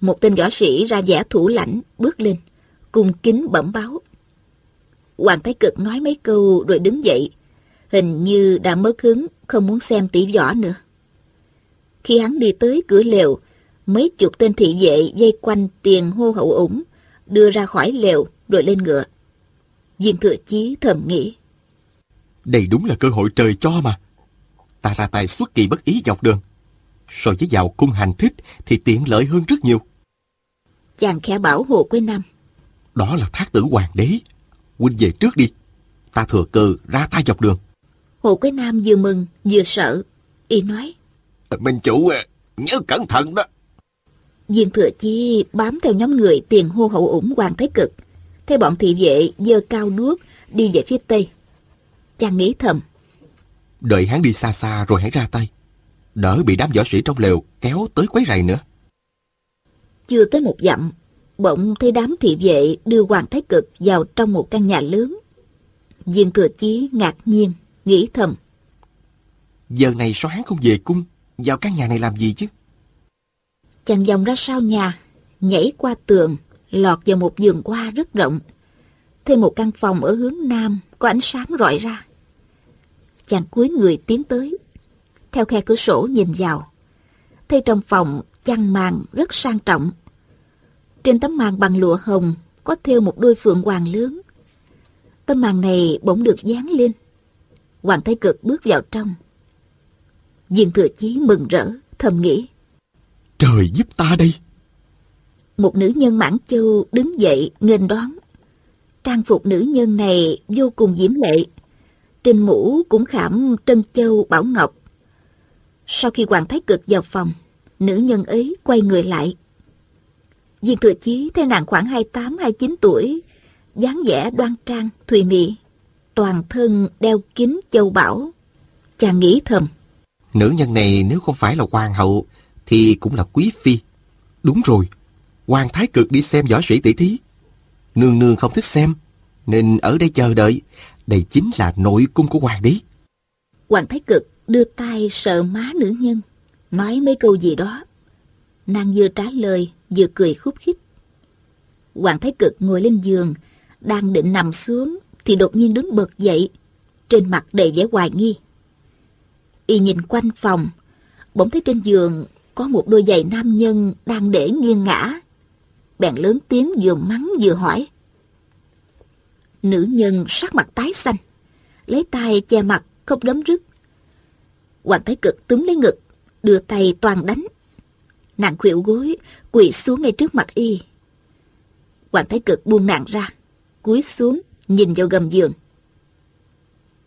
Một tên võ sĩ ra vẻ thủ lãnh, bước lên, cung kính bẩm báo. Hoàng Thái Cực nói mấy câu rồi đứng dậy, hình như đã mất hứng, không muốn xem tỷ võ nữa. Khi hắn đi tới cửa lều, mấy chục tên thị vệ dây quanh tiền hô hậu ủng, đưa ra khỏi lều rồi lên ngựa. Viên thừa chí thầm nghĩ. Đây đúng là cơ hội trời cho mà. Ta ra tay xuất kỳ bất ý dọc đường. So với vào cung hành thích thì tiện lợi hơn rất nhiều. Chàng khẽ bảo Hồ Quế Nam. Đó là thác tử hoàng đế. Huynh về trước đi. Ta thừa cơ ra tay dọc đường. Hồ Quế Nam vừa mừng vừa sợ. Y nói. Minh chủ à, nhớ cẩn thận đó. Viên thừa chi bám theo nhóm người tiền hô hậu ủng Hoàng Thái Cực. Thấy bọn thị vệ dơ cao đuốc đi về phía tây. Chàng nghĩ thầm. Đợi hắn đi xa xa rồi hãy ra tay. Đỡ bị đám võ sĩ trong lều kéo tới quấy rầy nữa. Chưa tới một dặm, bỗng thấy đám thị vệ đưa Hoàng Thái Cực vào trong một căn nhà lớn. Viên thừa chí ngạc nhiên, nghĩ thầm. Giờ này sao hắn không về cung, vào căn nhà này làm gì chứ? Chàng vòng ra sau nhà, nhảy qua tường, lọt vào một giường hoa rất rộng. Thêm một căn phòng ở hướng nam có ánh sáng rọi ra. Chàng cúi người tiến tới, theo khe cửa sổ nhìn vào. Thấy trong phòng chăn màn rất sang trọng. Trên tấm màn bằng lụa hồng có thêu một đôi phượng hoàng lớn. Tấm màn này bỗng được dán lên. Hoàng Thái Cực bước vào trong. diện Thừa Chí mừng rỡ, thầm nghĩ. Trời giúp ta đây! Một nữ nhân mãn châu đứng dậy nghênh đón. Trang phục nữ nhân này vô cùng diễm lệ. Trên mũ cũng khảm trân châu bảo ngọc. Sau khi Hoàng Thái Cực vào phòng, nữ nhân ấy quay người lại. Viên thừa chí thấy nàng khoảng 28-29 tuổi, dáng vẻ đoan trang, thùy mị, toàn thân đeo kính châu bảo. Chàng nghĩ thầm. Nữ nhân này nếu không phải là hoàng hậu, thì cũng là quý phi. Đúng rồi, Hoàng Thái Cực đi xem võ sĩ tỷ thí. Nương nương không thích xem, nên ở đây chờ đợi. Đây chính là nội cung của hoàng đế. Hoàng Thái Cực đưa tay sợ má nữ nhân, nói mấy câu gì đó. Nàng vừa trả lời, vừa cười khúc khích. Hoàng Thái Cực ngồi lên giường, đang định nằm xuống, thì đột nhiên đứng bật dậy, trên mặt đầy vẻ hoài nghi. Y nhìn quanh phòng, bỗng thấy trên giường có một đôi giày nam nhân đang để nghiêng ngã. Bèn lớn tiếng vừa mắng vừa hỏi. Nữ nhân sắc mặt tái xanh, lấy tay che mặt không đấm rứt. Hoàng Thái Cực túm lấy ngực, đưa tay toàn đánh. Nàng khuỵu gối, quỳ xuống ngay trước mặt y. Hoàng Thái Cực buông nàng ra, cúi xuống, nhìn vào gầm giường.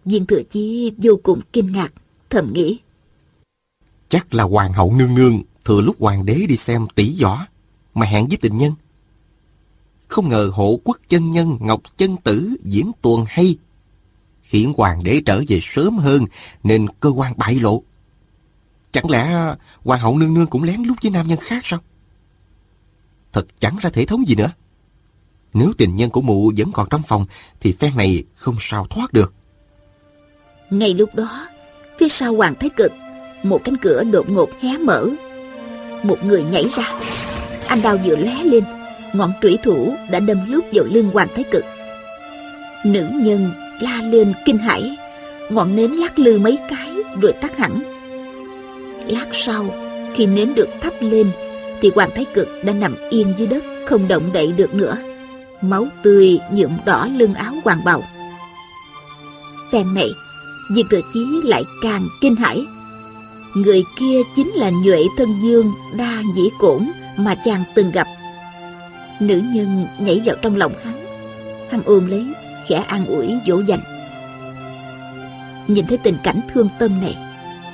Viên thừa chi vô cùng kinh ngạc, thầm nghĩ. Chắc là hoàng hậu nương nương thừa lúc hoàng đế đi xem tỷ võ mà hẹn với tình nhân. Không ngờ hộ quốc chân nhân Ngọc Chân Tử diễn tuồng hay, khiến hoàng đế trở về sớm hơn nên cơ quan bại lộ. Chẳng lẽ hoàng hậu nương nương cũng lén lút với nam nhân khác sao? Thật chẳng ra thể thống gì nữa. Nếu tình nhân của mụ vẫn còn trong phòng thì phen này không sao thoát được. Ngay lúc đó, phía sau Hoàng Thái Cực, một cánh cửa đột ngột hé mở. Một người nhảy ra, anh đào vừa lé lên, ngọn trủy thủ đã đâm lúc vào lưng Hoàng Thái Cực. Nữ nhân la lên kinh hãi, ngọn nến lắc lư mấy cái rồi tắt hẳn. Lát sau, khi nến được thắp lên, thì Hoàng Thái Cực đã nằm yên dưới đất, không động đậy được nữa. Máu tươi nhuộm đỏ lưng áo hoàng bào. Phen này, Viên Thừa Chí lại càng kinh hãi. Người kia chính là Nhuệ Thân Dương Đa Nhĩ Cổn mà chàng từng gặp. Nữ nhân nhảy vào trong lòng hắn. Hắn ôm lấy, khẽ an ủi dỗ dành. Nhìn thấy tình cảnh thương tâm này,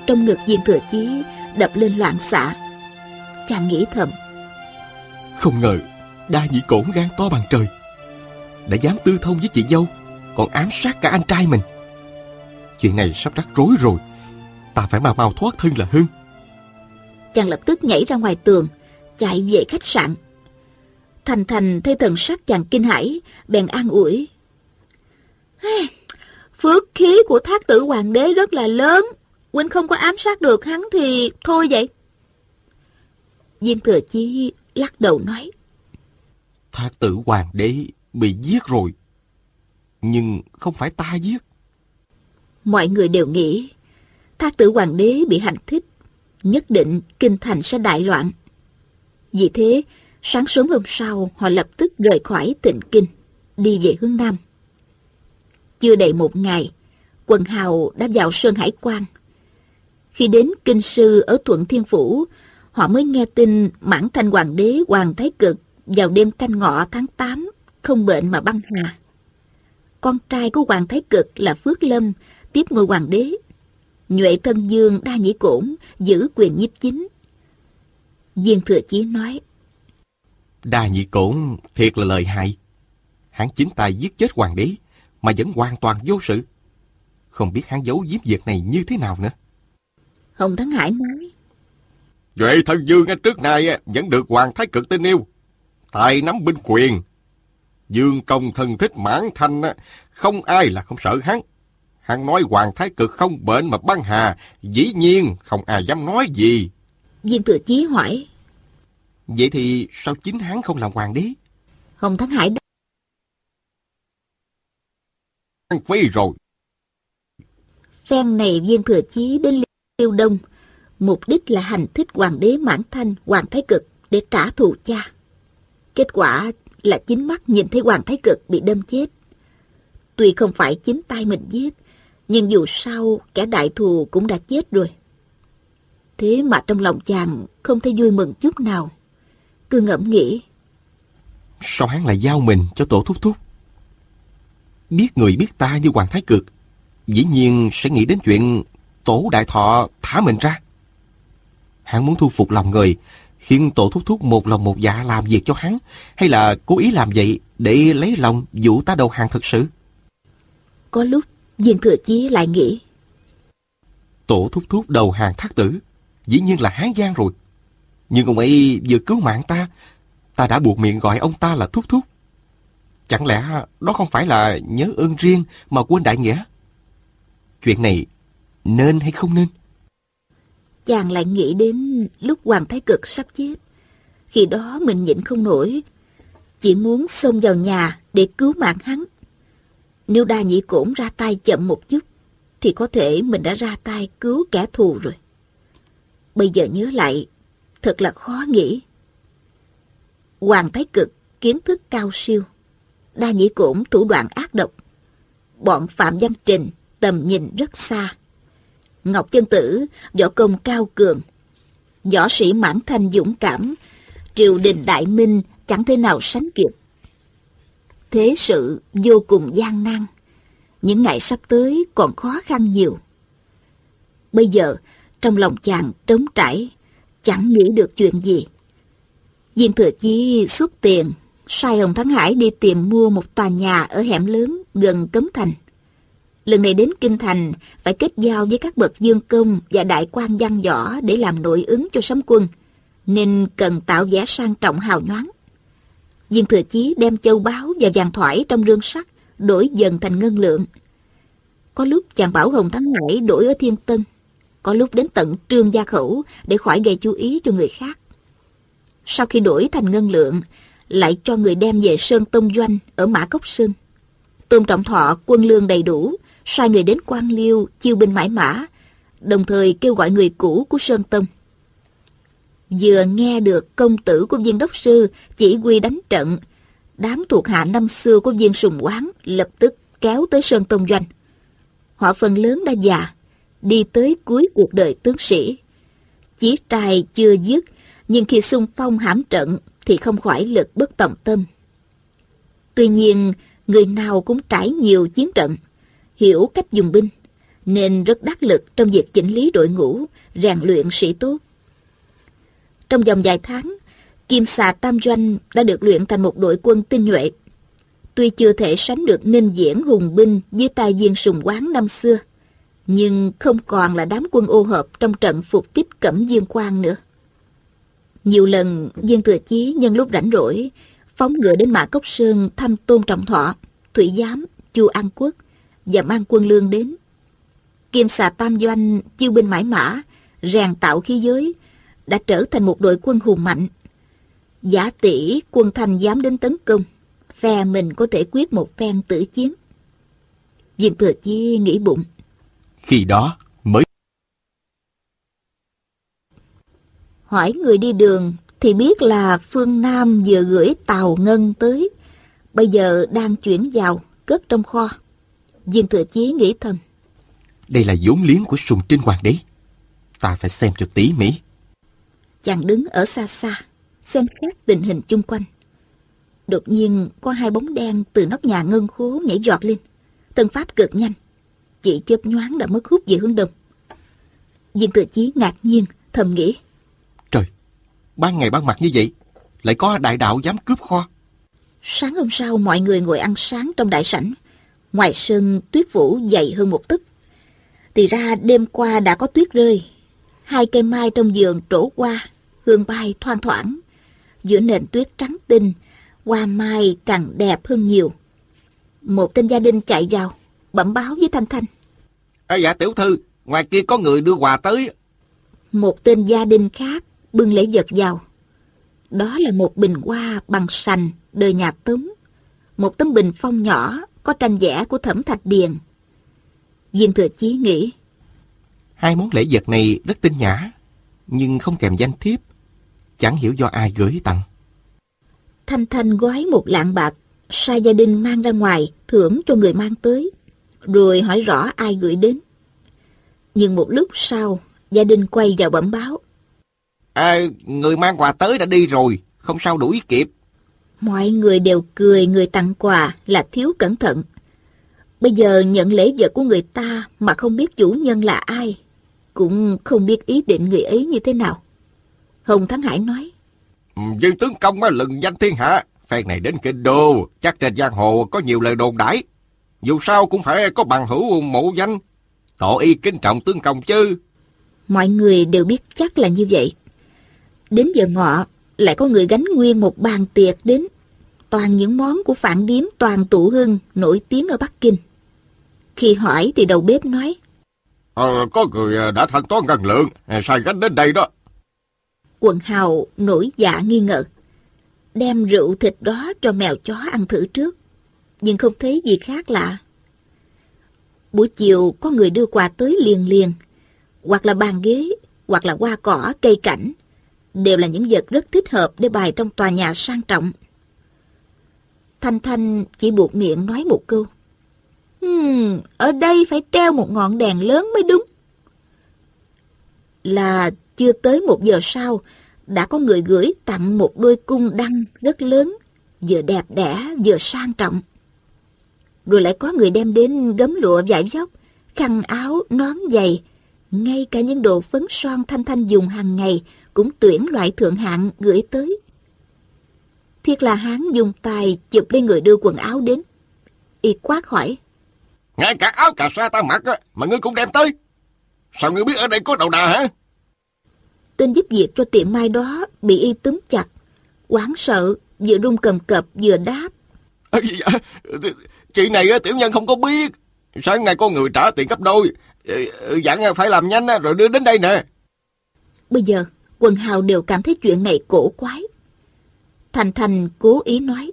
trong ngực Viên Thừa Chí đập lên loạn xạ. Chàng nghĩ thầm. Không ngờ, Đa Nhĩ Cổn gan to bằng trời. Đã dám tư thông với chị dâu, còn ám sát cả anh trai mình. Chuyện này sắp rắc rối rồi Ta phải mau mau thoát thân là hơn Chàng lập tức nhảy ra ngoài tường Chạy về khách sạn. Thành Thành thấy thần sắc chàng kinh hãi Bèn an ủi. Phước khí của thác tử hoàng đế rất là lớn. Huynh không có ám sát được hắn thì thôi vậy. Viên thừa chi lắc đầu nói. Thác tử hoàng đế bị giết rồi Nhưng không phải ta giết. Mọi người đều nghĩ Thác tử hoàng đế bị hành thích Nhất định kinh thành sẽ đại loạn Vì thế Sáng sớm hôm sau Họ lập tức rời khỏi tịnh kinh Đi về hướng Nam Chưa đầy một ngày Quần hào đã vào Sơn Hải Quan Khi đến kinh sư ở Thuận Thiên Phủ Họ mới nghe tin mãn thanh hoàng đế Hoàng Thái Cực Vào đêm canh ngọ tháng 8 Không bệnh mà băng hà Con trai của Hoàng Thái Cực là Phước Lâm tiếp ngôi hoàng đế. Nhuệ thân dương đa nhĩ cổn giữ quyền nhiếp chính. Viên thừa chí nói. Đa nhĩ cổn thiệt là lợi hại. Hắn chính tay giết chết hoàng đế mà vẫn hoàn toàn vô sự. Không biết hắn giấu giếm việc này như thế nào nữa. Hồng Thắng Hải nói. Nhuệ thân dương trước nay vẫn được hoàng thái cực tin yêu. Tài nắm binh quyền. Dương công thân thích mãn thanh, không ai là không sợ hắn. Hắn nói Hoàng Thái Cực không bệnh mà băng hà, dĩ nhiên không ai dám nói gì. Viên Thừa Chí hỏi. Vậy thì sao chính hắn không làm hoàng đế? Hồng Thắng Hải đáp. Phi rồi. Phen này Viên Thừa Chí đến Liêu Đông, mục đích là hành thích hoàng đế Mãn Thanh, Hoàng Thái Cực để trả thù cha. Kết quả là chính mắt nhìn thấy Hoàng Thái Cực bị đâm chết. Tuy không phải chính tay mình giết, nhưng dù sao, kẻ đại thù cũng đã chết rồi. Thế mà trong lòng chàng không thấy vui mừng chút nào. Cứ ngẫm nghĩ. Sao hắn lại giao mình cho tổ thúc thúc? Biết người biết ta như Hoàng Thái Cực, dĩ nhiên sẽ nghĩ đến chuyện tổ đại thọ thả mình ra. Hắn muốn thu phục lòng người, khiến tổ thúc thúc một lòng một dạ làm việc cho hắn, hay là cố ý làm vậy để lấy lòng dụ ta đầu hàng thật sự? Có lúc Viên Thừa Chí lại nghĩ. Tổ thúc thúc đầu hàng thác tử, dĩ nhiên là Hán Giang rồi. Nhưng ông ấy vừa cứu mạng ta, ta đã buộc miệng gọi ông ta là thúc thúc. Chẳng lẽ đó không phải là nhớ ơn riêng mà quên đại nghĩa? Chuyện này nên hay không nên? Chàng lại nghĩ đến lúc Hoàng Thái Cực sắp chết. Khi đó mình nhịn không nổi, chỉ muốn xông vào nhà để cứu mạng hắn. Nếu đa nhĩ cổn ra tay chậm một chút, thì có thể mình đã ra tay cứu kẻ thù rồi. Bây giờ nhớ lại, thật là khó nghĩ. Hoàng Thái Cực kiến thức cao siêu, đa nhĩ cổn thủ đoạn ác độc. Bọn Phạm Văn Trình tầm nhìn rất xa. Ngọc Chân Tử võ công cao cường, võ sĩ mãn thanh dũng cảm, triều đình đại minh chẳng thể nào sánh kịp thế sự vô cùng gian nan. những ngày sắp tới còn khó khăn nhiều. Bây giờ, trong lòng chàng trống trải, chẳng nghĩ được chuyện gì. Diên Thừa Chi xuất tiền, sai Hồng Thắng Hải đi tìm mua một tòa nhà ở hẻm lớn gần Cấm Thành. Lần này đến Kinh Thành phải kết giao với các bậc dương công và đại quan văn võ để làm nội ứng cho sấm quân, nên cần tạo vẻ sang trọng hào nhoáng. Viên Thừa Chí đem châu báu và vàng thoải trong rương sắt đổi dần thành ngân lượng. Có lúc chàng bảo Hồng Thắng Hải đổi ở Thiên Tân, có lúc đến tận Trương Gia Khẩu để khỏi gây chú ý cho người khác. Sau khi đổi thành ngân lượng, lại cho người đem về Sơn Tông Doanh ở Mã Cốc Sơn. Tôn Trọng Thọ quân lương đầy đủ, sai người đến quan liêu, chiêu binh mãi mã, đồng thời kêu gọi người cũ của Sơn Tông. Vừa nghe được công tử của viên đốc sư chỉ huy đánh trận, đám thuộc hạ năm xưa của viên sùng quán lập tức kéo tới Sơn Tông Doanh. Họ phần lớn đã già, đi tới cuối cuộc đời tướng sĩ. Chí trai chưa dứt, nhưng khi xung phong hãm trận thì không khỏi lực bất tòng tâm. Tuy nhiên, người nào cũng trải nhiều chiến trận, hiểu cách dùng binh, nên rất đắc lực trong việc chỉnh lý đội ngũ, rèn luyện sĩ tốt. Trong vòng vài tháng, Kim xà Tam Doanh đã được luyện thành một đội quân tinh nhuệ. Tuy chưa thể sánh được ninh diễn hùng binh với tài viên sùng quán năm xưa, nhưng không còn là đám quân ô hợp trong trận phục kích cẩm dương quang nữa. Nhiều lần Viên Thừa Chí nhân lúc rảnh rỗi phóng ngựa đến Mã Cốc Sơn thăm Tôn Trọng Thọ, Thủy Giám, Chu An Quốc và mang quân lương đến. Kim xà Tam Doanh chiêu binh mãi mã, rèn tạo khí giới, đã trở thành một đội quân hùng mạnh. Giả tỷ quân thanh dám đến tấn công, phe mình có thể quyết một phen tử chiến. Viên Thừa Chi nghĩ bụng. Khi đó mới... Hỏi người đi đường thì biết là phương Nam vừa gửi tàu ngân tới, bây giờ đang chuyển vào, cất trong kho. Viên Thừa Chí nghĩ thầm. Đây là vốn liếng của sùng trinh hoàng đế. Ta phải xem cho tỉ mỉ. Chàng đứng ở xa xa, xem xét tình hình chung quanh. Đột nhiên có hai bóng đen từ nóc nhà ngân khố nhảy giọt lên. Tân pháp cực nhanh. Chỉ chớp nhoáng đã mất hút về hướng đông. Viên Thừa Chí ngạc nhiên, thầm nghĩ. Trời, ban ngày ban mặt như vậy, lại có đại đạo dám cướp kho. Sáng hôm sau mọi người ngồi ăn sáng trong đại sảnh. Ngoài sân tuyết vũ dày hơn một tấc. Thì ra đêm qua đã có tuyết rơi. Hai cây mai trong giường trổ qua, hương bay thoang thoảng. Giữa nền tuyết trắng tinh, hoa mai càng đẹp hơn nhiều. Một tên gia đình chạy vào, bẩm báo với Thanh Thanh. À, dạ tiểu thư, ngoài kia có người đưa quà tới. Một tên gia đình khác bưng lễ vật vào. Đó là một bình hoa bằng sành đời nhà Tống. Một tấm bình phong nhỏ có tranh vẽ của Thẩm Thạch Điền. Viên Thừa Chí nghĩ. Hai món lễ vật này rất tinh nhã, nhưng không kèm danh thiếp. Chẳng hiểu do ai gửi tặng. Thanh Thanh gói một lạng bạc, sai gia đình mang ra ngoài, thưởng cho người mang tới. Rồi hỏi rõ ai gửi đến. Nhưng một lúc sau, gia đình quay vào bẩm báo. À, người mang quà tới đã đi rồi, không sao đuổi kịp. Mọi người đều cười người tặng quà là thiếu cẩn thận. Bây giờ nhận lễ vật của người ta mà không biết chủ nhân là ai, cũng không biết ý định người ấy như thế nào. Hồng Thắng Hải nói. Viên tướng công lừng danh thiên hạ, phen này đến kinh đô, chắc trên giang hồ có nhiều lời đồn đãi. Dù sao cũng phải có bằng hữu mộ danh, tỏ y kính trọng tướng công chứ. Mọi người đều biết chắc là như vậy. Đến giờ ngọ, lại có người gánh nguyên một bàn tiệc đến. Toàn những món của phản điếm toàn tụ hưng nổi tiếng ở Bắc Kinh. Khi hỏi thì đầu bếp nói. Ờ, có người đã thanh toán ngân lượng, sai gánh đến đây đó. Quần hào nổi dạ nghi ngờ. Đem rượu thịt đó cho mèo chó ăn thử trước. Nhưng không thấy gì khác lạ. Buổi chiều có người đưa quà tới liền liền. Hoặc là bàn ghế, hoặc là hoa cỏ, cây cảnh. Đều là những vật rất thích hợp để bày trong tòa nhà sang trọng. Thanh Thanh chỉ buộc miệng nói một câu. Hmm, ở đây phải treo một ngọn đèn lớn mới đúng. Là chưa tới một giờ sau, đã có người gửi tặng một đôi cung đăng rất lớn, vừa đẹp đẽ vừa sang trọng. Rồi lại có người đem đến gấm lụa vải vóc, khăn áo, nón giày. Ngay cả những đồ phấn son Thanh Thanh dùng hàng ngày cũng tuyển loại thượng hạng gửi tới. Thiết là hán dùng tay chụp lên người đưa quần áo đến. Y quát hỏi. Ngay cả áo cà sa ta mặc á, mà ngươi cũng đem tới. Sao ngươi biết ở đây có đầu đà hả? Tên giúp việc cho tiệm mai đó bị y túm chặt. Quán sợ, vừa run cầm cập vừa đáp. À, dạ, chuyện này tiểu nhân không có biết. Sáng nay có người trả tiền gấp đôi. Ờ, ờ, dặn phải làm nhanh rồi đưa đến đây nè. Bây giờ, quần hào đều cảm thấy chuyện này cổ quái. Thành Thành cố ý nói.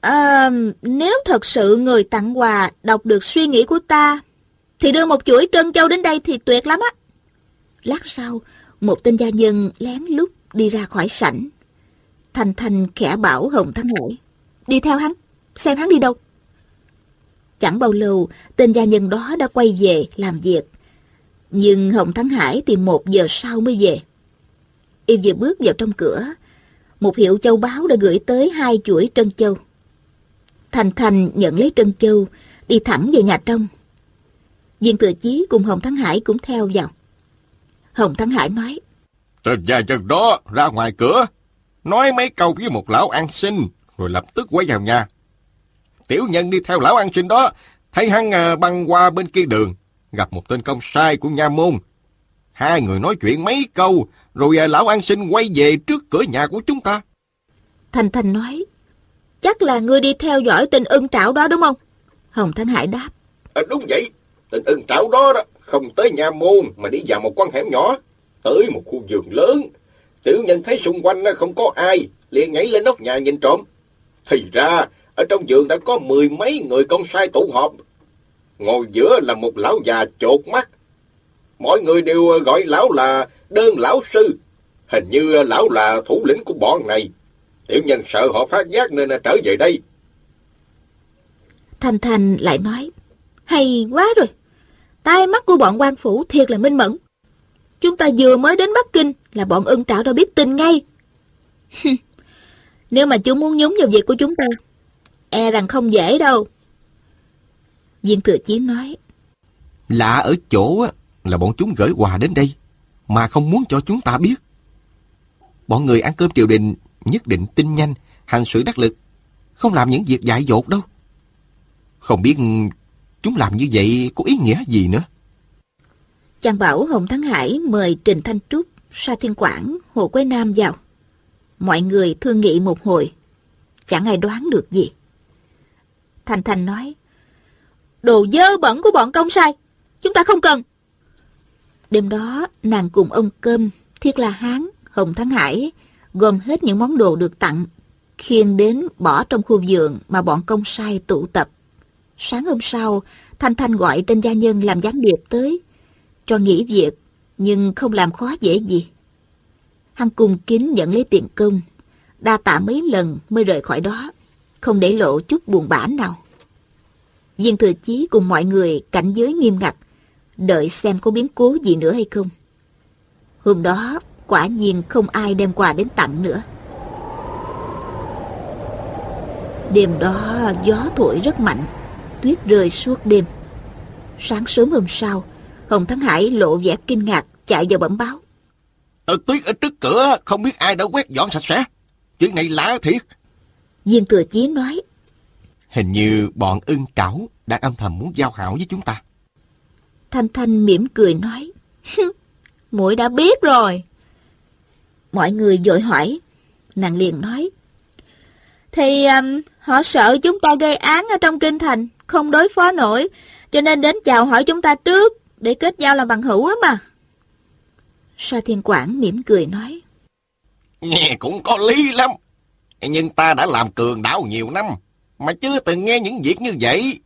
À, nếu thật sự người tặng quà đọc được suy nghĩ của ta, thì đưa một chuỗi trân châu đến đây thì tuyệt lắm á. Lát sau, một tên gia nhân lén lút đi ra khỏi sảnh. Thành Thành khẽ bảo Hồng Thắng Hải. Đi theo hắn, xem hắn đi đâu. Chẳng bao lâu, tên gia nhân đó đã quay về làm việc. Nhưng Hồng Thắng Hải thì một giờ sau mới về. Y vừa bước vào trong cửa, một hiệu châu báo đã gửi tới hai chuỗi trân châu. Thành Thành nhận lấy trân châu, đi thẳng vào nhà trong. Viên Thừa Chí cùng Hồng Thắng Hải cũng theo vào. Hồng Thắng Hải nói, Tên gia nhân đó ra ngoài cửa, nói mấy câu với một lão an sinh, rồi lập tức quay vào nhà. Tiểu nhân đi theo lão an sinh đó, thấy hắn à, băng qua bên kia đường, gặp một tên công sai của nha môn. Hai người nói chuyện mấy câu, rồi à, lão an sinh quay về trước cửa nhà của chúng ta. Thành Thành nói, chắc là ngươi đi theo dõi tên ưng trảo đó đúng không? Hồng Thắng Hải đáp. À, đúng vậy, tên ưng trảo đó, đó không tới nhà môn mà đi vào một con hẻm nhỏ, tới một khu vườn lớn. Tiểu nhân thấy xung quanh không có ai, liền nhảy lên nóc nhà nhìn trộm. Thì ra, ở trong giường đã có mười mấy người công sai tụ họp. Ngồi giữa là một lão già chột mắt. Mọi người đều ờ, gọi lão là đơn lão sư. Hình như ờ, lão là thủ lĩnh của bọn này. Tiểu nhân sợ họ phát giác nên ờ, trở về đây. Thành Thành lại nói, hay quá rồi. Tai mắt của bọn quan phủ thiệt là minh mẫn. Chúng ta vừa mới đến Bắc Kinh là bọn ưng trảo đã biết tin ngay. Nếu mà chúng muốn nhúng vào việc của chúng ta, e rằng không dễ đâu. Viên thừa chí nói. Lạ ở chỗ là bọn chúng gửi quà đến đây, mà không muốn cho chúng ta biết. Bọn người ăn cơm triều đình nhất định tin nhanh, hành sự đắc lực, không làm những việc dại dột đâu. Không biết chúng làm như vậy có ý nghĩa gì nữa. Chàng bảo Hồng Thắng Hải mời Trình Thanh Trúc, Sa Thiên Quảng, Hồ Quế Nam vào. Mọi người thương nghị một hồi, chẳng ai đoán được gì. Thành Thành nói, Đồ dơ bẩn của bọn công sai, chúng ta không cần. Đêm đó, nàng cùng ông Cơm, Thiết La Hán, Hồng Thắng Hải gồm hết những món đồ được tặng, khiêng đến bỏ trong khu vườn mà bọn công sai tụ tập. Sáng hôm sau, Thanh Thanh gọi tên gia nhân làm gián điệp tới, cho nghỉ việc, nhưng không làm khó dễ gì. Hắn cung kính nhận lấy tiền công, đa tạ mấy lần mới rời khỏi đó, không để lộ chút buồn bã nào. Viên thừa chí cùng mọi người cảnh giới nghiêm ngặt, đợi xem có biến cố gì nữa hay không. Hôm đó, quả nhiên không ai đem quà đến tặng nữa. Đêm đó gió thổi rất mạnh, tuyết rơi suốt đêm. Sáng sớm hôm sau, Hồng Thắng Hải lộ vẻ kinh ngạc chạy vào bẩm báo. Ở tuyết ở trước cửa không biết ai đã quét dọn sạch sẽ. Chuyện này lạ thiệt. Viên thừa chí nói. Hình như bọn ưng trảo đang âm thầm muốn giao hảo với chúng ta. Thanh Thanh mỉm cười nói. Muội đã biết rồi. Mọi người vội hỏi. Nàng liền nói. Thì um, họ sợ chúng ta gây án ở trong kinh thành, không đối phó nổi, cho nên đến chào hỏi chúng ta trước, để kết giao làm bằng hữu á mà. Sa Thiên Quảng mỉm cười nói. Nghe cũng có lý lắm. Nhưng ta đã làm cường đảo nhiều năm, mà chưa từng nghe những việc như vậy.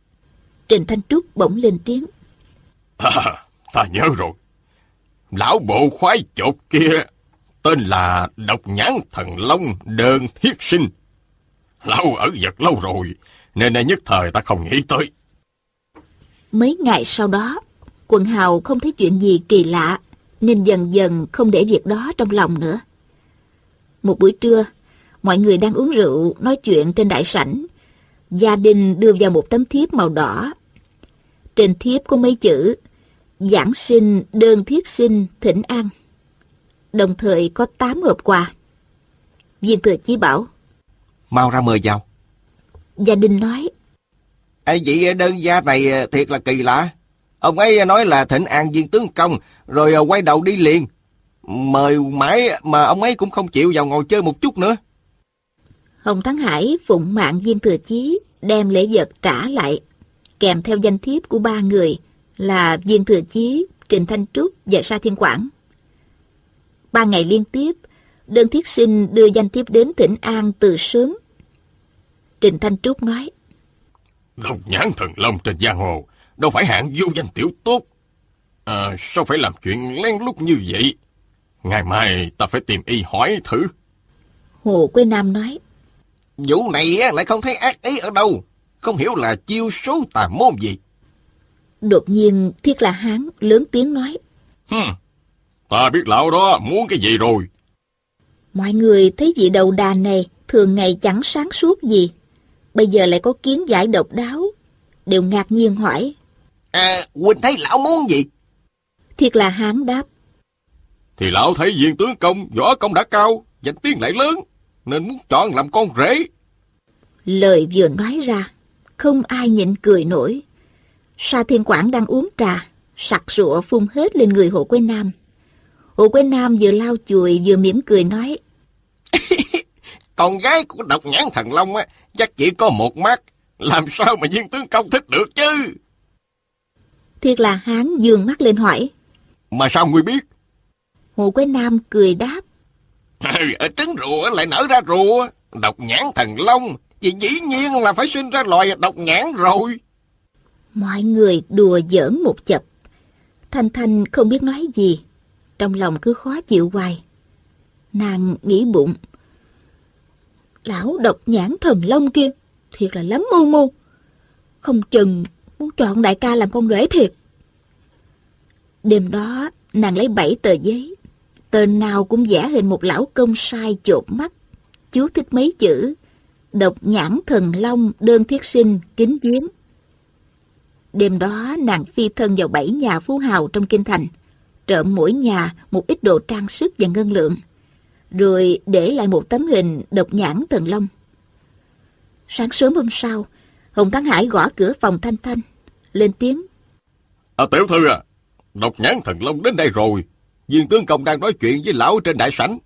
Trình Thanh Trúc bỗng lên tiếng. À, ta nhớ rồi. Lão bộ khoái chột kia, tên là Độc Nhãn Thần Long Đơn Thiết Sinh. Lão ở giật lâu rồi, nên nhất thời ta không nghĩ tới. Mấy ngày sau đó, quần hào không thấy chuyện gì kỳ lạ, nên dần dần không để việc đó trong lòng nữa. Một buổi trưa, mọi người đang uống rượu, nói chuyện trên đại sảnh. Gia đình đưa vào một tấm thiếp màu đỏ. Trên thiếp có mấy chữ Giảng sinh đơn thiết sinh thỉnh an. Đồng thời có 8 hộp quà. Viên thừa chí bảo. Mau ra mời vào. Gia đình nói. Ê, vị đơn gia này thiệt là kỳ lạ. Ông ấy nói là thỉnh an viên tướng công, rồi quay đầu đi liền. Mời mãi mà ông ấy cũng không chịu vào ngồi chơi một chút nữa. Hồng Thắng Hải phụng mạng viên thừa chí, đem lễ vật trả lại, kèm theo danh thiếp của ba người là viên thừa chí, Trình Thanh Trúc và Sa Thiên Quảng. Ba ngày liên tiếp, đơn thiết sinh đưa danh thiếp đến tỉnh An từ sớm. Trình Thanh Trúc nói, Độc nhãn thần long trên giang hồ, đâu phải hạng vô danh tiểu tốt. À, sao phải làm chuyện lén lút như vậy? Ngày mai ta phải tìm y hỏi thử. Hồ Quế Nam nói, Vụ này lại không thấy ác ý ở đâu. Không hiểu là chiêu số tà môn gì. Đột nhiên Thiết là Hán lớn tiếng nói. Hừm, ta biết lão đó muốn cái gì rồi. Mọi người thấy vị đầu đà này thường ngày chẳng sáng suốt gì. Bây giờ lại có kiến giải độc đáo. Đều ngạc nhiên hỏi. À, Huynh thấy lão muốn gì? Thiệt là Hán đáp. Thì lão thấy viên tướng công, võ công đã cao, danh tiếng lại lớn, nên muốn chọn làm con rể. Lời vừa nói ra, không ai nhịn cười nổi. Sa Thiên Quảng đang uống trà, sặc sụa phun hết lên người Hồ Quế Nam. Hồ Quế Nam vừa lau chùi vừa mỉm cười nói. con gái của độc nhãn thần long á, chắc chỉ có một mắt, làm sao mà viên tướng công thích được chứ? Thiệt là hán dương mắt lên hỏi. Mà sao ngươi biết? Hồ Quế Nam cười đáp. Ở trứng rùa lại nở ra rùa, độc nhãn thần long, thì dĩ nhiên là phải sinh ra loài độc nhãn rồi. Mọi người đùa giỡn một chập. Thanh Thanh không biết nói gì, trong lòng cứ khó chịu hoài. Nàng nghĩ bụng. Lão độc nhãn thần long kia, thiệt là lắm mưu mưu. Không chừng muốn chọn đại ca làm con rể thiệt. Đêm đó, nàng lấy bảy tờ giấy. Tên nào cũng vẽ hình một lão công sai chột mắt. Chú thích mấy chữ. Độc nhãn thần long đơn thiết sinh kính viếng Đêm đó nàng phi thân vào bảy nhà phú hào trong kinh thành, trộm mỗi nhà một ít đồ trang sức và ngân lượng, rồi để lại một tấm hình độc nhãn thần long. Sáng sớm hôm sau, Hồng Thắng Hải gõ cửa phòng Thanh Thanh, lên tiếng. À, tiểu thư à, độc nhãn thần long đến đây rồi, viên tướng công đang nói chuyện với lão trên đại sảnh.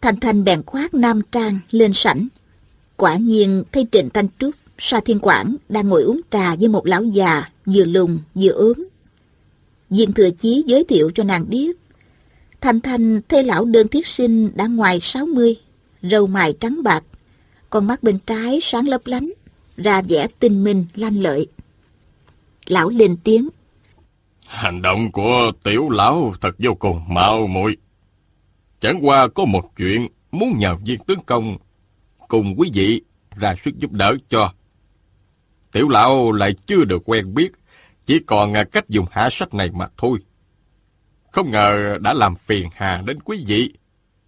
Thanh Thanh bèn khoác nam trang lên sảnh. Quả nhiên thấy Trịnh Thanh Trúc Sa Thiên Quảng đang ngồi uống trà với một lão già, vừa lùn vừa ốm. Viên Thừa Chí giới thiệu cho nàng biết. Thanh Thanh thấy lão đơn thiết sinh đã ngoài 60, râu mài trắng bạc, con mắt bên trái sáng lấp lánh, ra vẻ tinh minh, lanh lợi. Lão lên tiếng. Hành động của tiểu lão thật vô cùng mạo muội. Chẳng qua có một chuyện muốn nhờ viên tướng công cùng quý vị ra sức giúp đỡ cho. Tiểu lão lại chưa được quen biết, chỉ còn cách dùng hạ sách này mà thôi. Không ngờ đã làm phiền hà đến quý vị.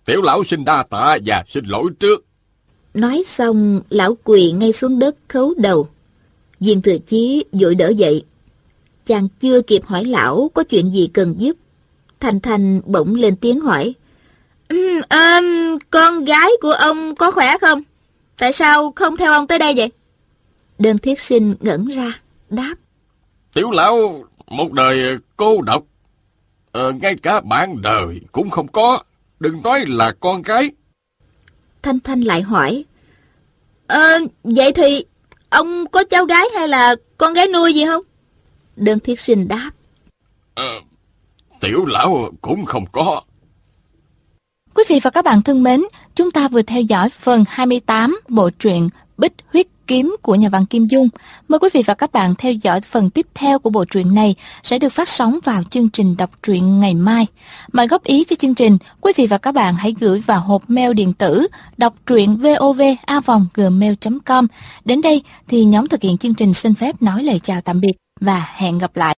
Tiểu lão xin đa tạ và xin lỗi trước. Nói xong, lão quỳ ngay xuống đất khấu đầu. Viên thừa chí vội đỡ dậy. Chàng chưa kịp hỏi lão có chuyện gì cần giúp. Thành Thành bỗng lên tiếng hỏi. Um, um, con gái của ông có khỏe không? Tại sao không theo ông tới đây vậy? Đơn thiết sinh ngẩn ra, đáp. Tiểu lão một đời cô độc. Ờ, ngay cả bạn đời cũng không có. Đừng nói là con gái. Thanh Thanh lại hỏi. Ờ, vậy thì ông có cháu gái hay là con gái nuôi gì không? Đơn thiết sinh đáp. Ờ, tiểu lão cũng không có. Quý vị và các bạn thân mến, chúng ta vừa theo dõi phần 28 bộ truyện Bích Huyết Kiếm của nhà văn Kim Dung. Mời quý vị và các bạn theo dõi phần tiếp theo của bộ truyện này sẽ được phát sóng vào chương trình đọc truyện ngày mai. Mời góp ý cho chương trình, quý vị và các bạn hãy gửi vào hộp mail điện tử đọc truyện vovavonggmail.com. Đến đây thì nhóm thực hiện chương trình xin phép nói lời chào tạm biệt và hẹn gặp lại.